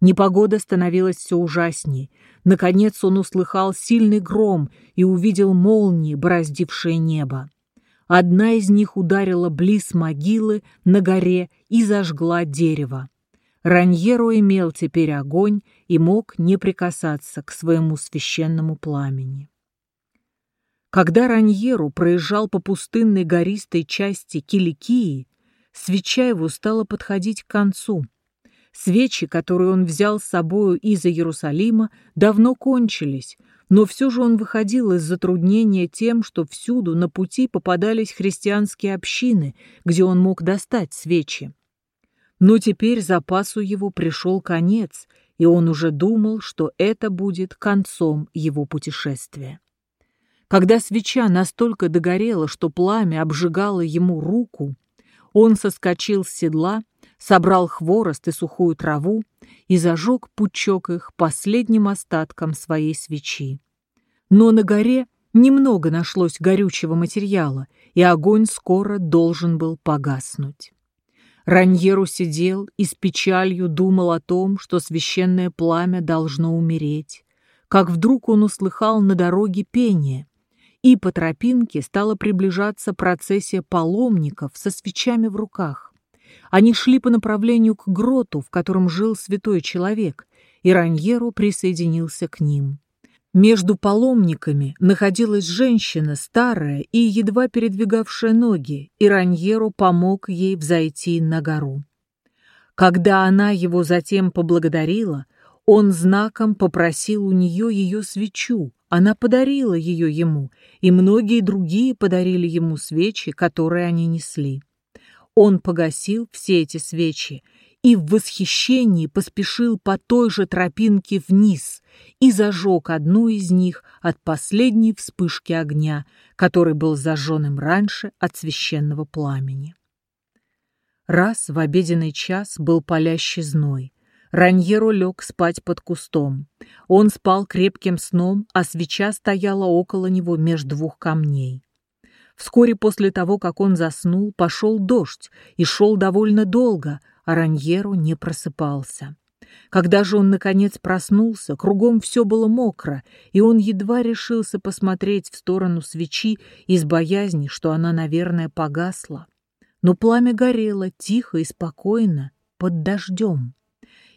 Непогода становилась все ужасней. Наконец он услыхал сильный гром и увидел молнии, бороздившие небо. Одна из них ударила близ могилы на горе и зажгла дерево. Раньеро имел теперь огонь и мог не прикасаться к своему священному пламени. Когда Раньеру проезжал по пустынной гористой части Киликии, свеча его стала подходить к концу. Свечи, которые он взял с собою из Иерусалима, давно кончились, но все же он выходил из затруднения тем, что всюду на пути попадались христианские общины, где он мог достать свечи. Но теперь запасу его пришел конец, и он уже думал, что это будет концом его путешествия. Когда свеча настолько догорела, что пламя обжигало ему руку, он соскочил с седла, собрал хворост и сухую траву и зажег пучок их последним остатком своей свечи. Но на горе немного нашлось горючего материала, и огонь скоро должен был погаснуть. Раньеру сидел и с печалью думал о том, что священное пламя должно умереть, как вдруг он услыхал на дороге пение, и по тропинке стала приближаться процессия паломников со свечами в руках. Они шли по направлению к гроту, в котором жил святой человек, и Раньеру присоединился к ним. Между паломниками находилась женщина, старая и едва передвигавшая ноги, и Раньеру помог ей взойти на гору. Когда она его затем поблагодарила, он знаком попросил у нее ее свечу, она подарила ее ему, и многие другие подарили ему свечи, которые они несли. Он погасил все эти свечи и в восхищении поспешил по той же тропинке вниз и зажег одну из них от последней вспышки огня, который был зажжен им раньше от священного пламени. Раз в обеденный час был палящий зной. Раньеро лег спать под кустом. Он спал крепким сном, а свеча стояла около него между двух камней. Вскоре после того, как он заснул, пошел дождь и шел довольно долго, а Раньеру не просыпался. Когда же он, наконец, проснулся, кругом все было мокро, и он едва решился посмотреть в сторону свечи из боязни, что она, наверное, погасла. Но пламя горело тихо и спокойно, под дождем.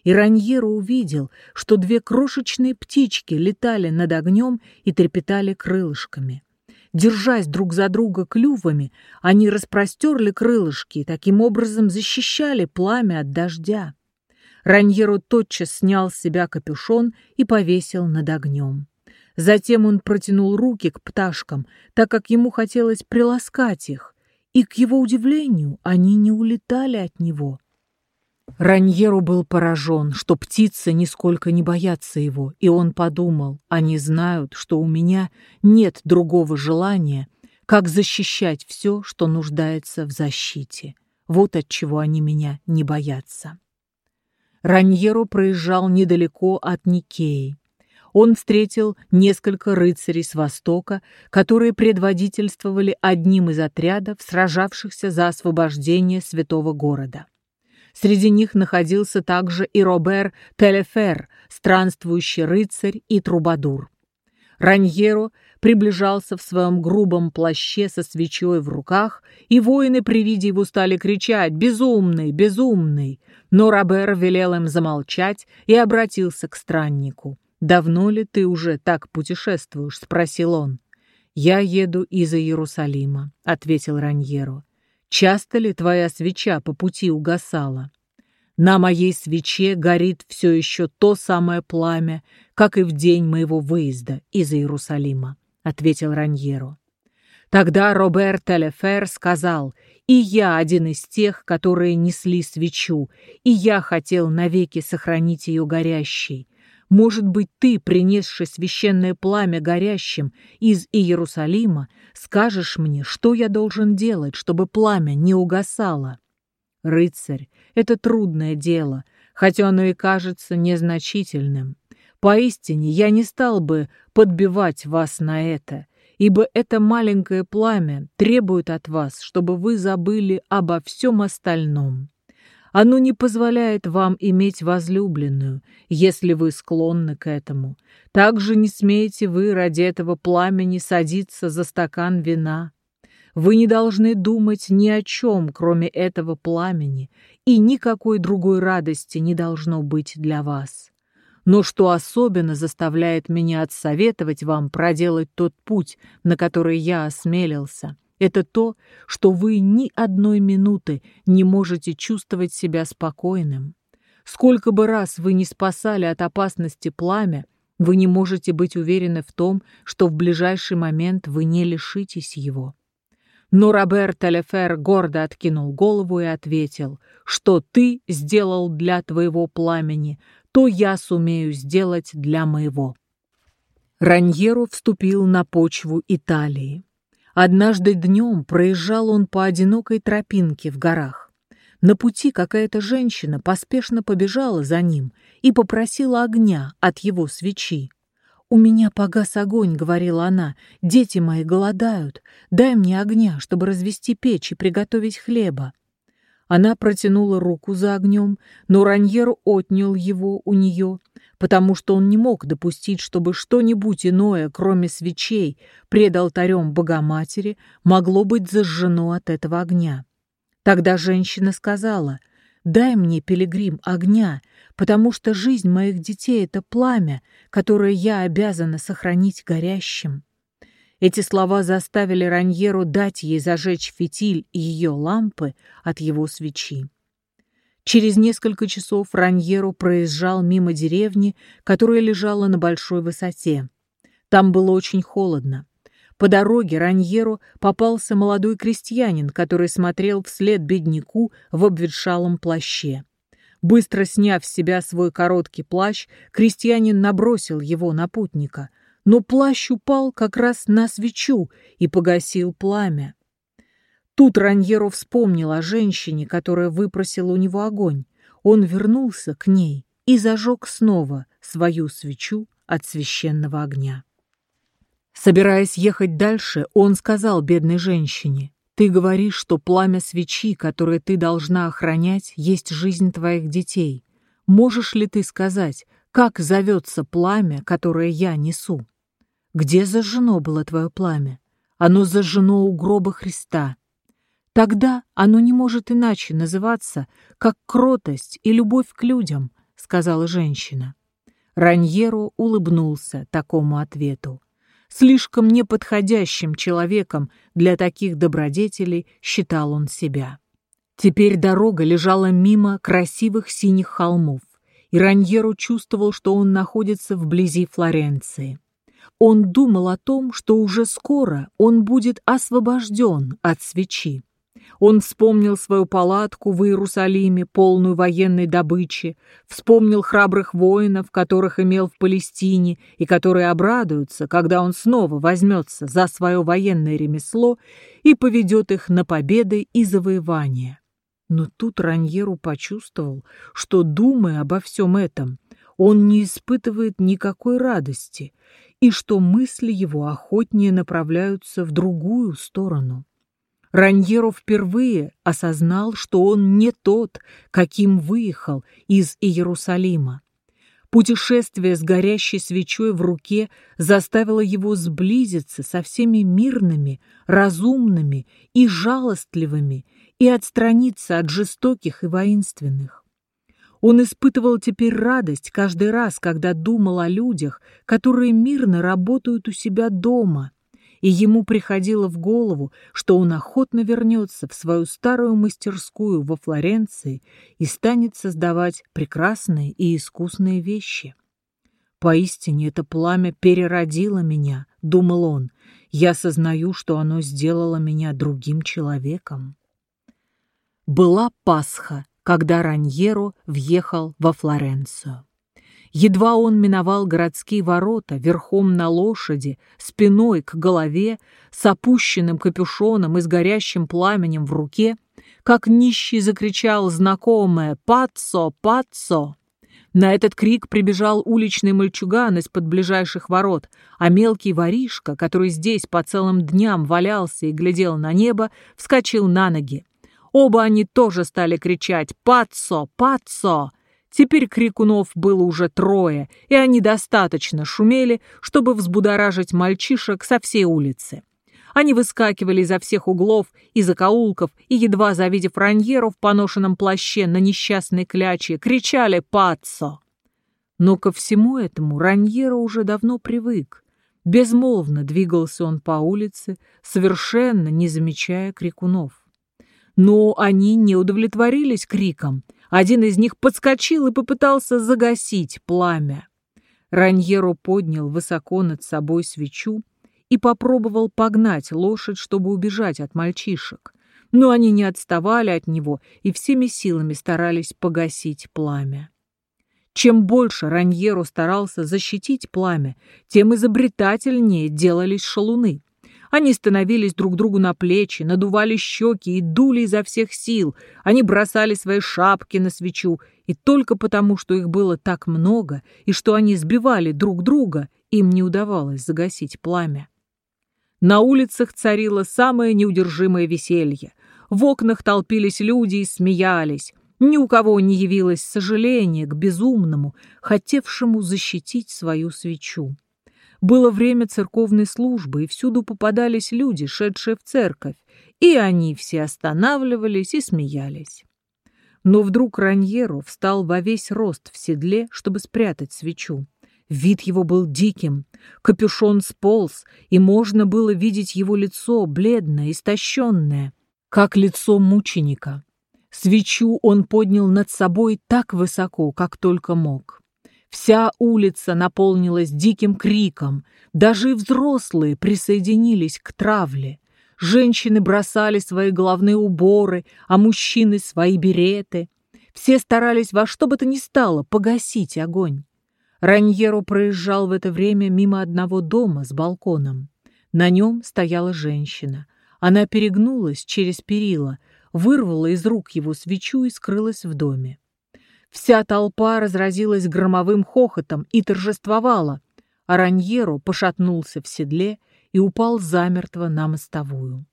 И Раньеро увидел, что две крошечные птички летали над огнем и трепетали крылышками. Держась друг за друга клювами, они распростерли крылышки и таким образом защищали пламя от дождя. Раньеру тотчас снял с себя капюшон и повесил над огнем. Затем он протянул руки к пташкам, так как ему хотелось приласкать их, и, к его удивлению, они не улетали от него. Раньеру был поражен, что птицы нисколько не боятся его, и он подумал, они знают, что у меня нет другого желания, как защищать все, что нуждается в защите. Вот от чего они меня не боятся. Раньеро проезжал недалеко от Никеи. Он встретил несколько рыцарей с востока, которые предводительствовали одним из отрядов, сражавшихся за освобождение святого города. Среди них находился также и Робер Телефер, странствующий рыцарь и трубадур. Раньеро приближался в своем грубом плаще со свечой в руках, и воины при виде его стали кричать «Безумный! Безумный!». Но Робер велел им замолчать и обратился к страннику. «Давно ли ты уже так путешествуешь?» — спросил он. «Я еду из Иерусалима», — ответил Раньеро. Часто ли твоя свеча по пути угасала? На моей свече горит все еще то самое пламя, как и в день моего выезда из Иерусалима, — ответил Раньеро. Тогда Роберт Телефер сказал, «И я один из тех, которые несли свечу, и я хотел навеки сохранить ее горящей. Может быть, ты, принесший священное пламя горящим из Иерусалима, скажешь мне, что я должен делать, чтобы пламя не угасало? Рыцарь, это трудное дело, хотя оно и кажется незначительным. Поистине, я не стал бы подбивать вас на это, ибо это маленькое пламя требует от вас, чтобы вы забыли обо всем остальном. Оно не позволяет вам иметь возлюбленную, если вы склонны к этому. Также не смеете вы ради этого пламени садиться за стакан вина. Вы не должны думать ни о чем, кроме этого пламени, и никакой другой радости не должно быть для вас. Но что особенно заставляет меня отсоветовать вам проделать тот путь, на который я осмелился — это то, что вы ни одной минуты не можете чувствовать себя спокойным. Сколько бы раз вы не спасали от опасности пламя, вы не можете быть уверены в том, что в ближайший момент вы не лишитесь его. Но Роберт Телефер гордо откинул голову и ответил, что ты сделал для твоего пламени, то я сумею сделать для моего. Раньеру вступил на почву Италии. Однажды днем проезжал он по одинокой тропинке в горах. На пути какая-то женщина поспешно побежала за ним и попросила огня от его свечи. «У меня погас огонь», — говорила она, — «дети мои голодают. Дай мне огня, чтобы развести печь и приготовить хлеба». Она протянула руку за огнем, но Раньер отнял его у нее, потому что он не мог допустить, чтобы что-нибудь иное, кроме свечей, пред алтарем Богоматери, могло быть зажжено от этого огня. Тогда женщина сказала, «Дай мне, пилигрим, огня, потому что жизнь моих детей — это пламя, которое я обязана сохранить горящим». Эти слова заставили Раньеру дать ей зажечь фитиль и ее лампы от его свечи. Через несколько часов Раньеру проезжал мимо деревни, которая лежала на большой высоте. Там было очень холодно. По дороге Раньеру попался молодой крестьянин, который смотрел вслед бедняку в обветшалом плаще. Быстро сняв с себя свой короткий плащ, крестьянин набросил его на путника но плащ упал как раз на свечу и погасил пламя. Тут Раньеро вспомнил о женщине, которая выпросила у него огонь. Он вернулся к ней и зажег снова свою свечу от священного огня. Собираясь ехать дальше, он сказал бедной женщине, «Ты говоришь, что пламя свечи, которое ты должна охранять, есть жизнь твоих детей. Можешь ли ты сказать, как зовется пламя, которое я несу? Где зажжено было твое пламя? Оно зажжено у гроба Христа. Тогда оно не может иначе называться, как кротость и любовь к людям, сказала женщина. Раньеро улыбнулся такому ответу. Слишком неподходящим человеком для таких добродетелей считал он себя. Теперь дорога лежала мимо красивых синих холмов, и Раньеро чувствовал, что он находится вблизи Флоренции. Он думал о том, что уже скоро он будет освобожден от свечи. Он вспомнил свою палатку в Иерусалиме, полную военной добычи, вспомнил храбрых воинов, которых имел в Палестине, и которые обрадуются, когда он снова возьмется за свое военное ремесло и поведет их на победы и завоевания. Но тут Раньеру почувствовал, что, думая обо всем этом, он не испытывает никакой радости, и что мысли его охотнее направляются в другую сторону. Раньеро впервые осознал, что он не тот, каким выехал из Иерусалима. Путешествие с горящей свечой в руке заставило его сблизиться со всеми мирными, разумными и жалостливыми и отстраниться от жестоких и воинственных. Он испытывал теперь радость каждый раз, когда думал о людях, которые мирно работают у себя дома – и ему приходило в голову, что он охотно вернется в свою старую мастерскую во Флоренции и станет создавать прекрасные и искусные вещи. «Поистине это пламя переродило меня», — думал он. «Я сознаю, что оно сделало меня другим человеком». Была Пасха, когда Раньеро въехал во Флоренцию. Едва он миновал городские ворота, верхом на лошади, спиной к голове, с опущенным капюшоном и с горящим пламенем в руке, как нищий закричал знакомое «Паццо! Паццо!». На этот крик прибежал уличный мальчуган из-под ближайших ворот, а мелкий воришка, который здесь по целым дням валялся и глядел на небо, вскочил на ноги. Оба они тоже стали кричать «Паццо! Паццо!», Теперь крикунов было уже трое, и они достаточно шумели, чтобы взбудоражить мальчишек со всей улицы. Они выскакивали изо всех углов и закоулков, и, едва завидев раньеру в поношенном плаще на несчастной кляче, кричали «Паццо!». Но ко всему этому Раньера уже давно привык. Безмолвно двигался он по улице, совершенно не замечая крикунов. Но они не удовлетворились криком — один из них подскочил и попытался загасить пламя. Раньеро поднял высоко над собой свечу и попробовал погнать лошадь, чтобы убежать от мальчишек. Но они не отставали от него и всеми силами старались погасить пламя. Чем больше Раньеро старался защитить пламя, тем изобретательнее делались шалуны. Они становились друг другу на плечи, надували щеки и дули изо всех сил. Они бросали свои шапки на свечу, и только потому, что их было так много, и что они сбивали друг друга, им не удавалось загасить пламя. На улицах царило самое неудержимое веселье. В окнах толпились люди и смеялись. Ни у кого не явилось сожаления к безумному, хотевшему защитить свою свечу. Было время церковной службы, и всюду попадались люди, шедшие в церковь, и они все останавливались и смеялись. Но вдруг Раньеро встал во весь рост в седле, чтобы спрятать свечу. Вид его был диким, капюшон сполз, и можно было видеть его лицо, бледное, истощенное, как лицо мученика. Свечу он поднял над собой так высоко, как только мог. Вся улица наполнилась диким криком, даже и взрослые присоединились к травле. Женщины бросали свои головные уборы, а мужчины свои береты. Все старались во что бы то ни стало погасить огонь. Раньеру проезжал в это время мимо одного дома с балконом. На нем стояла женщина. Она перегнулась через перила, вырвала из рук его свечу и скрылась в доме. Вся толпа разразилась громовым хохотом и торжествовала, а Раньеро пошатнулся в седле и упал замертво на мостовую.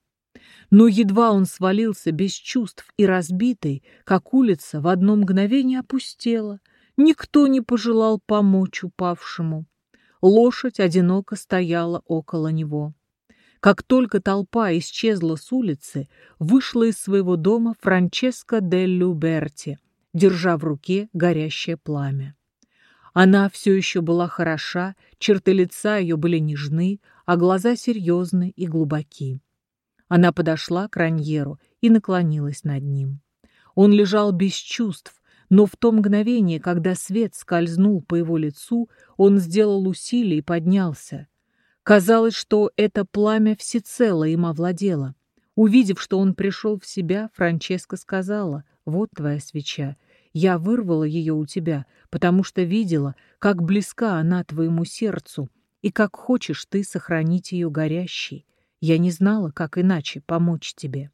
Но едва он свалился без чувств и разбитый, как улица в одно мгновение опустела. Никто не пожелал помочь упавшему. Лошадь одиноко стояла около него. Как только толпа исчезла с улицы, вышла из своего дома Франческа де Люберти, держа в руке горящее пламя. Она все еще была хороша, черты лица ее были нежны, а глаза серьезны и глубоки. Она подошла к Раньеру и наклонилась над ним. Он лежал без чувств, но в то мгновение, когда свет скользнул по его лицу, он сделал усилие и поднялся. Казалось, что это пламя всецело им овладело. Увидев, что он пришел в себя, Франческа сказала, «Вот твоя свеча. Я вырвала ее у тебя, потому что видела, как близка она твоему сердцу, и как хочешь ты сохранить ее горящей. Я не знала, как иначе помочь тебе».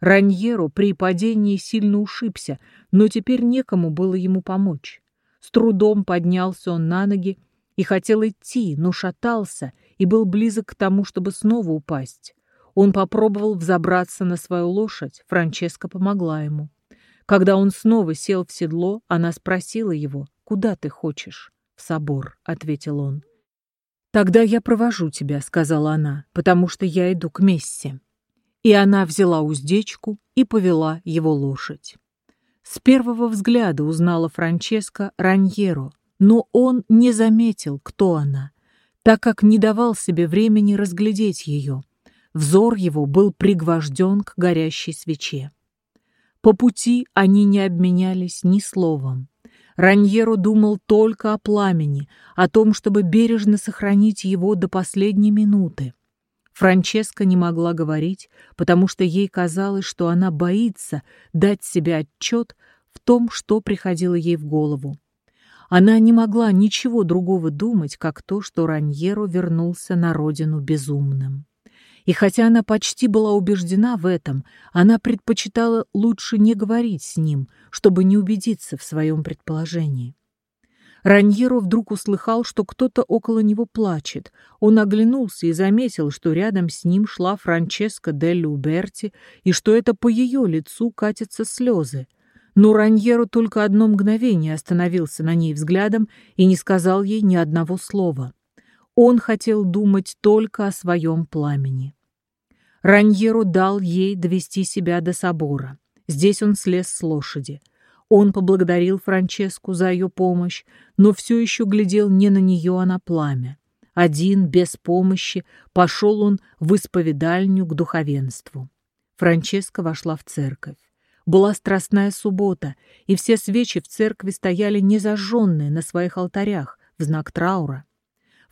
Раньеру при падении сильно ушибся, но теперь некому было ему помочь. С трудом поднялся он на ноги и хотел идти, но шатался и был близок к тому, чтобы снова упасть. Он попробовал взобраться на свою лошадь, Франческа помогла ему. Когда он снова сел в седло, она спросила его, «Куда ты хочешь?» «В собор», — ответил он. «Тогда я провожу тебя», — сказала она, «потому что я иду к Мессе» и она взяла уздечку и повела его лошадь. С первого взгляда узнала Франческо Раньеро, но он не заметил, кто она, так как не давал себе времени разглядеть ее. Взор его был пригвожден к горящей свече. По пути они не обменялись ни словом. Раньеро думал только о пламени, о том, чтобы бережно сохранить его до последней минуты. Франческа не могла говорить, потому что ей казалось, что она боится дать себе отчет в том, что приходило ей в голову. Она не могла ничего другого думать, как то, что Раньеро вернулся на родину безумным. И хотя она почти была убеждена в этом, она предпочитала лучше не говорить с ним, чтобы не убедиться в своем предположении. Раньеро вдруг услыхал, что кто-то около него плачет. Он оглянулся и заметил, что рядом с ним шла Франческа Делли Уберти, и что это по ее лицу катятся слезы. Но Раньеро только одно мгновение остановился на ней взглядом и не сказал ей ни одного слова. Он хотел думать только о своем пламени. Раньеро дал ей довести себя до собора. Здесь он слез с лошади. Он поблагодарил Франческу за ее помощь, но все еще глядел не на нее, а на пламя. Один, без помощи, пошел он в исповедальню к духовенству. Франческа вошла в церковь. Была страстная суббота, и все свечи в церкви стояли незажженные на своих алтарях в знак траура.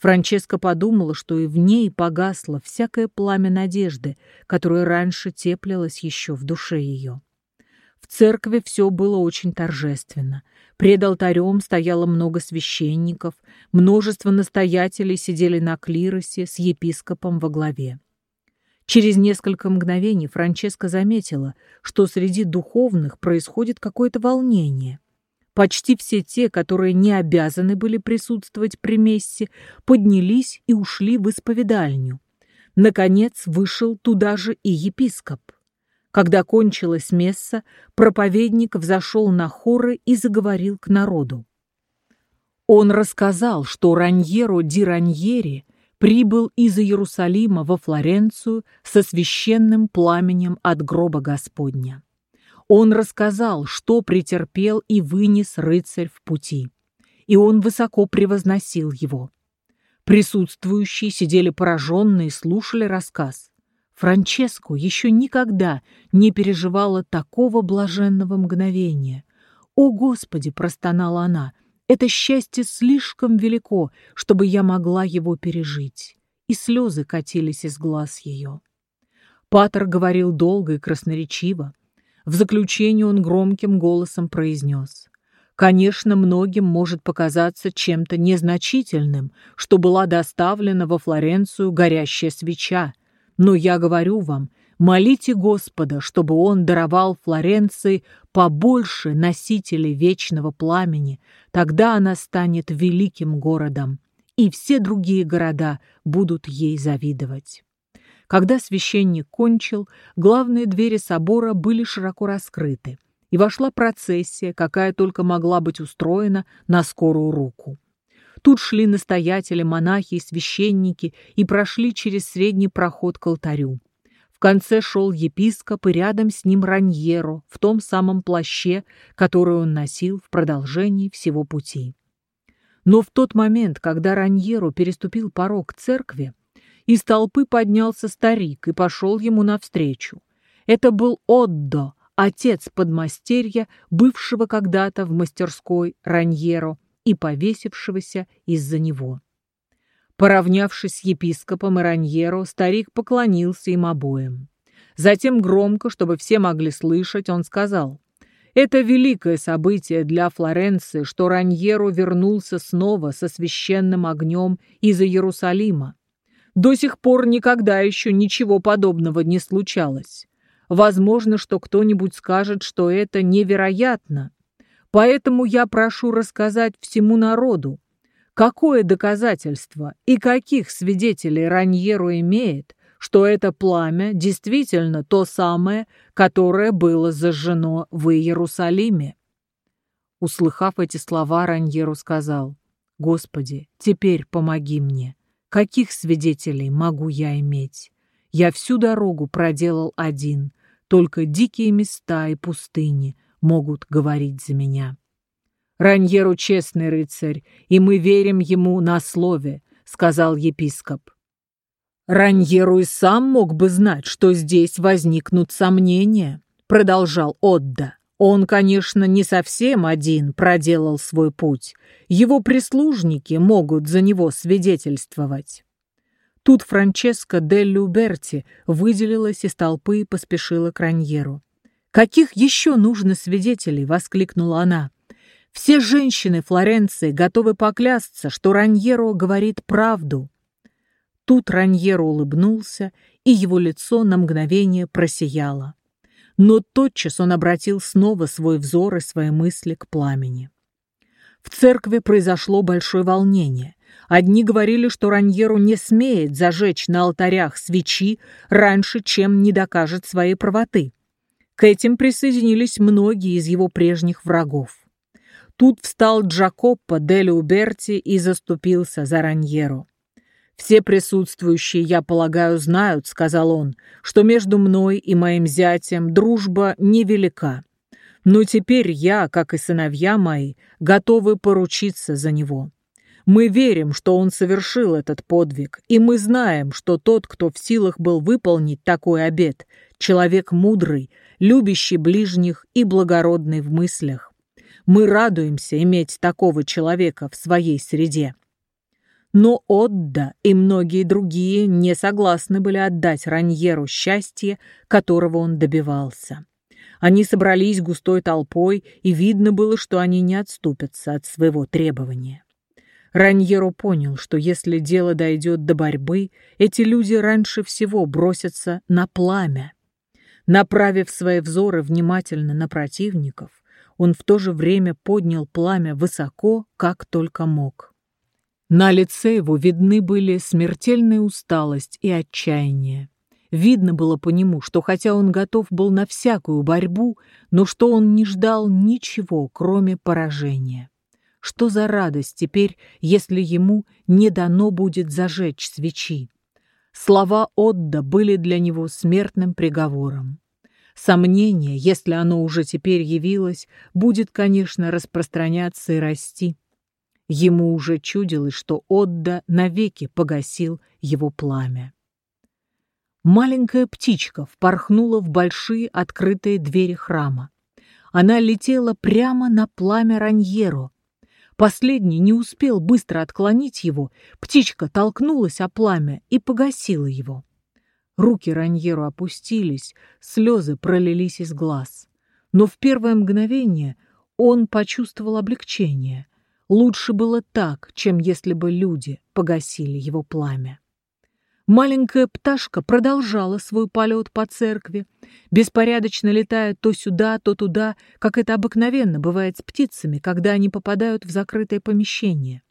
Франческа подумала, что и в ней погасло всякое пламя надежды, которое раньше теплилось еще в душе ее. В церкви все было очень торжественно. Пред алтарем стояло много священников, множество настоятелей сидели на клиросе с епископом во главе. Через несколько мгновений Франческа заметила, что среди духовных происходит какое-то волнение. Почти все те, которые не обязаны были присутствовать при мессе, поднялись и ушли в исповедальню. Наконец вышел туда же и епископ. Когда кончилась месса, проповедник взошел на хоры и заговорил к народу. Он рассказал, что Раньеро ди Раньери прибыл из Иерусалима во Флоренцию со священным пламенем от гроба Господня. Он рассказал, что претерпел и вынес рыцарь в пути, и он высоко превозносил его. Присутствующие сидели пораженные и слушали рассказ. Франческо еще никогда не переживала такого блаженного мгновения. «О, Господи!» — простонала она. «Это счастье слишком велико, чтобы я могла его пережить». И слезы катились из глаз ее. Патер говорил долго и красноречиво. В заключение он громким голосом произнес. Конечно, многим может показаться чем-то незначительным, что была доставлена во Флоренцию горящая свеча, но я говорю вам, молите Господа, чтобы Он даровал Флоренции побольше носителей вечного пламени, тогда она станет великим городом, и все другие города будут ей завидовать. Когда священник кончил, главные двери собора были широко раскрыты, и вошла процессия, какая только могла быть устроена на скорую руку. Тут шли настоятели, монахи и священники и прошли через средний проход к алтарю. В конце шел епископ и рядом с ним Раньеро в том самом плаще, который он носил в продолжении всего пути. Но в тот момент, когда Раньеро переступил порог церкви, из толпы поднялся старик и пошел ему навстречу. Это был Отдо, отец подмастерья, бывшего когда-то в мастерской Раньеро и повесившегося из-за него. Поравнявшись с епископом и Раньеро, старик поклонился им обоим. Затем громко, чтобы все могли слышать, он сказал, «Это великое событие для Флоренции, что Раньеро вернулся снова со священным огнем из Иерусалима. До сих пор никогда еще ничего подобного не случалось. Возможно, что кто-нибудь скажет, что это невероятно. Поэтому я прошу рассказать всему народу, какое доказательство и каких свидетелей Раньеру имеет, что это пламя действительно то самое, которое было зажжено в Иерусалиме. Услыхав эти слова, Раньеру сказал, «Господи, теперь помоги мне. Каких свидетелей могу я иметь? Я всю дорогу проделал один, только дикие места и пустыни могут говорить за меня. Раньеру честный рыцарь, и мы верим ему на слове, сказал епископ. Раньеру и сам мог бы знать, что здесь возникнут сомнения, продолжал Отда. Он, конечно, не совсем один проделал свой путь. Его прислужники могут за него свидетельствовать. Тут Франческа де Люберти выделилась из толпы и поспешила к Раньеру. «Каких еще нужно свидетелей?» — воскликнула она. «Все женщины Флоренции готовы поклясться, что Раньеро говорит правду». Тут Раньеро улыбнулся, и его лицо на мгновение просияло. Но тотчас он обратил снова свой взор и свои мысли к пламени. В церкви произошло большое волнение. Одни говорили, что Раньеру не смеет зажечь на алтарях свечи раньше, чем не докажет своей правоты. К этим присоединились многие из его прежних врагов. Тут встал Джакоппо дель Уберти и заступился за Раньеру. «Все присутствующие, я полагаю, знают, — сказал он, — что между мной и моим зятем дружба невелика. Но теперь я, как и сыновья мои, готовы поручиться за него. Мы верим, что он совершил этот подвиг, и мы знаем, что тот, кто в силах был выполнить такой обет, человек мудрый, любящий ближних и благородный в мыслях. Мы радуемся иметь такого человека в своей среде. Но Отда и многие другие не согласны были отдать Раньеру счастье, которого он добивался. Они собрались густой толпой, и видно было, что они не отступятся от своего требования. Раньеро понял, что если дело дойдет до борьбы, эти люди раньше всего бросятся на пламя. Направив свои взоры внимательно на противников, он в то же время поднял пламя высоко, как только мог. На лице его видны были смертельная усталость и отчаяние. Видно было по нему, что хотя он готов был на всякую борьбу, но что он не ждал ничего, кроме поражения. Что за радость теперь, если ему не дано будет зажечь свечи? Слова Отда были для него смертным приговором. Сомнение, если оно уже теперь явилось, будет, конечно, распространяться и расти. Ему уже чудилось, что Отда навеки погасил его пламя. Маленькая птичка впорхнула в большие открытые двери храма. Она летела прямо на пламя Раньеро, Последний не успел быстро отклонить его, птичка толкнулась о пламя и погасила его. Руки Раньеру опустились, слезы пролились из глаз. Но в первое мгновение он почувствовал облегчение. Лучше было так, чем если бы люди погасили его пламя. Маленькая пташка продолжала свой полет по церкви, беспорядочно летая то сюда, то туда, как это обыкновенно бывает с птицами, когда они попадают в закрытое помещение.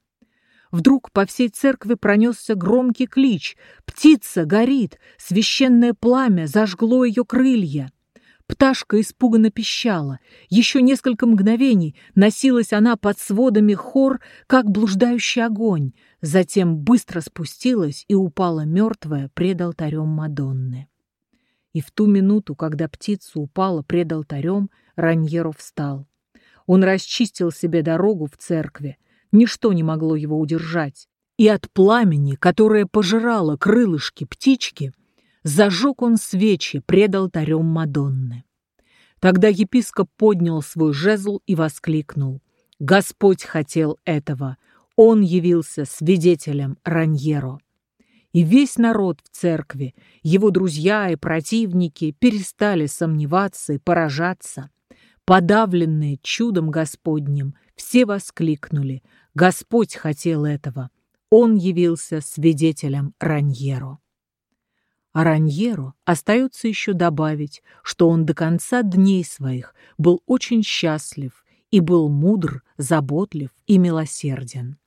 Вдруг по всей церкви пронесся громкий клич «Птица горит! Священное пламя зажгло ее крылья!» Пташка испуганно пищала. Еще несколько мгновений носилась она под сводами хор, как блуждающий огонь, затем быстро спустилась и упала мертвая пред алтарем Мадонны. И в ту минуту, когда птица упала пред алтарем, Раньеро встал. Он расчистил себе дорогу в церкви. Ничто не могло его удержать. И от пламени, которое пожирало крылышки птички, зажег он свечи пред алтарем Мадонны. Тогда епископ поднял свой жезл и воскликнул. «Господь хотел этого! Он явился свидетелем Раньеро!» И весь народ в церкви, его друзья и противники перестали сомневаться и поражаться. Подавленные чудом Господним, все воскликнули «Господь хотел этого!» Он явился свидетелем Раньеро. А Раньеру остается еще добавить, что он до конца дней своих был очень счастлив и был мудр, заботлив и милосерден.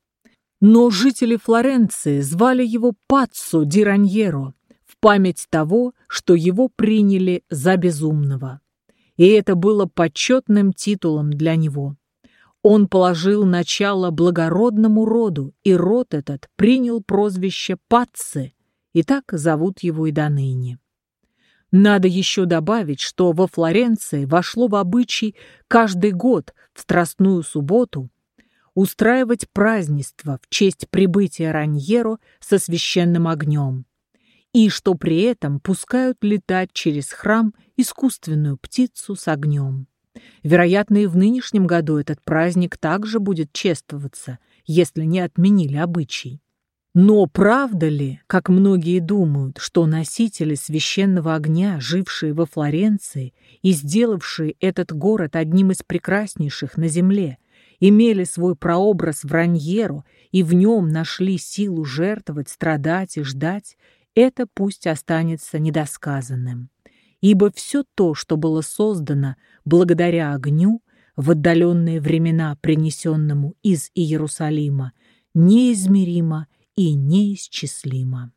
Но жители Флоренции звали его Паццо ди Раньеро в память того, что его приняли за безумного. И это было почетным титулом для него. Он положил начало благородному роду, и род этот принял прозвище Пацци – и так зовут его и до ныне. Надо еще добавить, что во Флоренции вошло в обычай каждый год в Страстную субботу устраивать празднество в честь прибытия Раньеро со священным огнем, и что при этом пускают летать через храм искусственную птицу с огнем. Вероятно, и в нынешнем году этот праздник также будет чествоваться, если не отменили обычай. Но правда ли, как многие думают, что носители священного огня, жившие во Флоренции и сделавшие этот город одним из прекраснейших на земле, имели свой прообраз в Раньеру и в нем нашли силу жертвовать, страдать и ждать, это пусть останется недосказанным. Ибо все то, что было создано благодаря огню, в отдаленные времена принесенному из Иерусалима, неизмеримо и неисчислимо.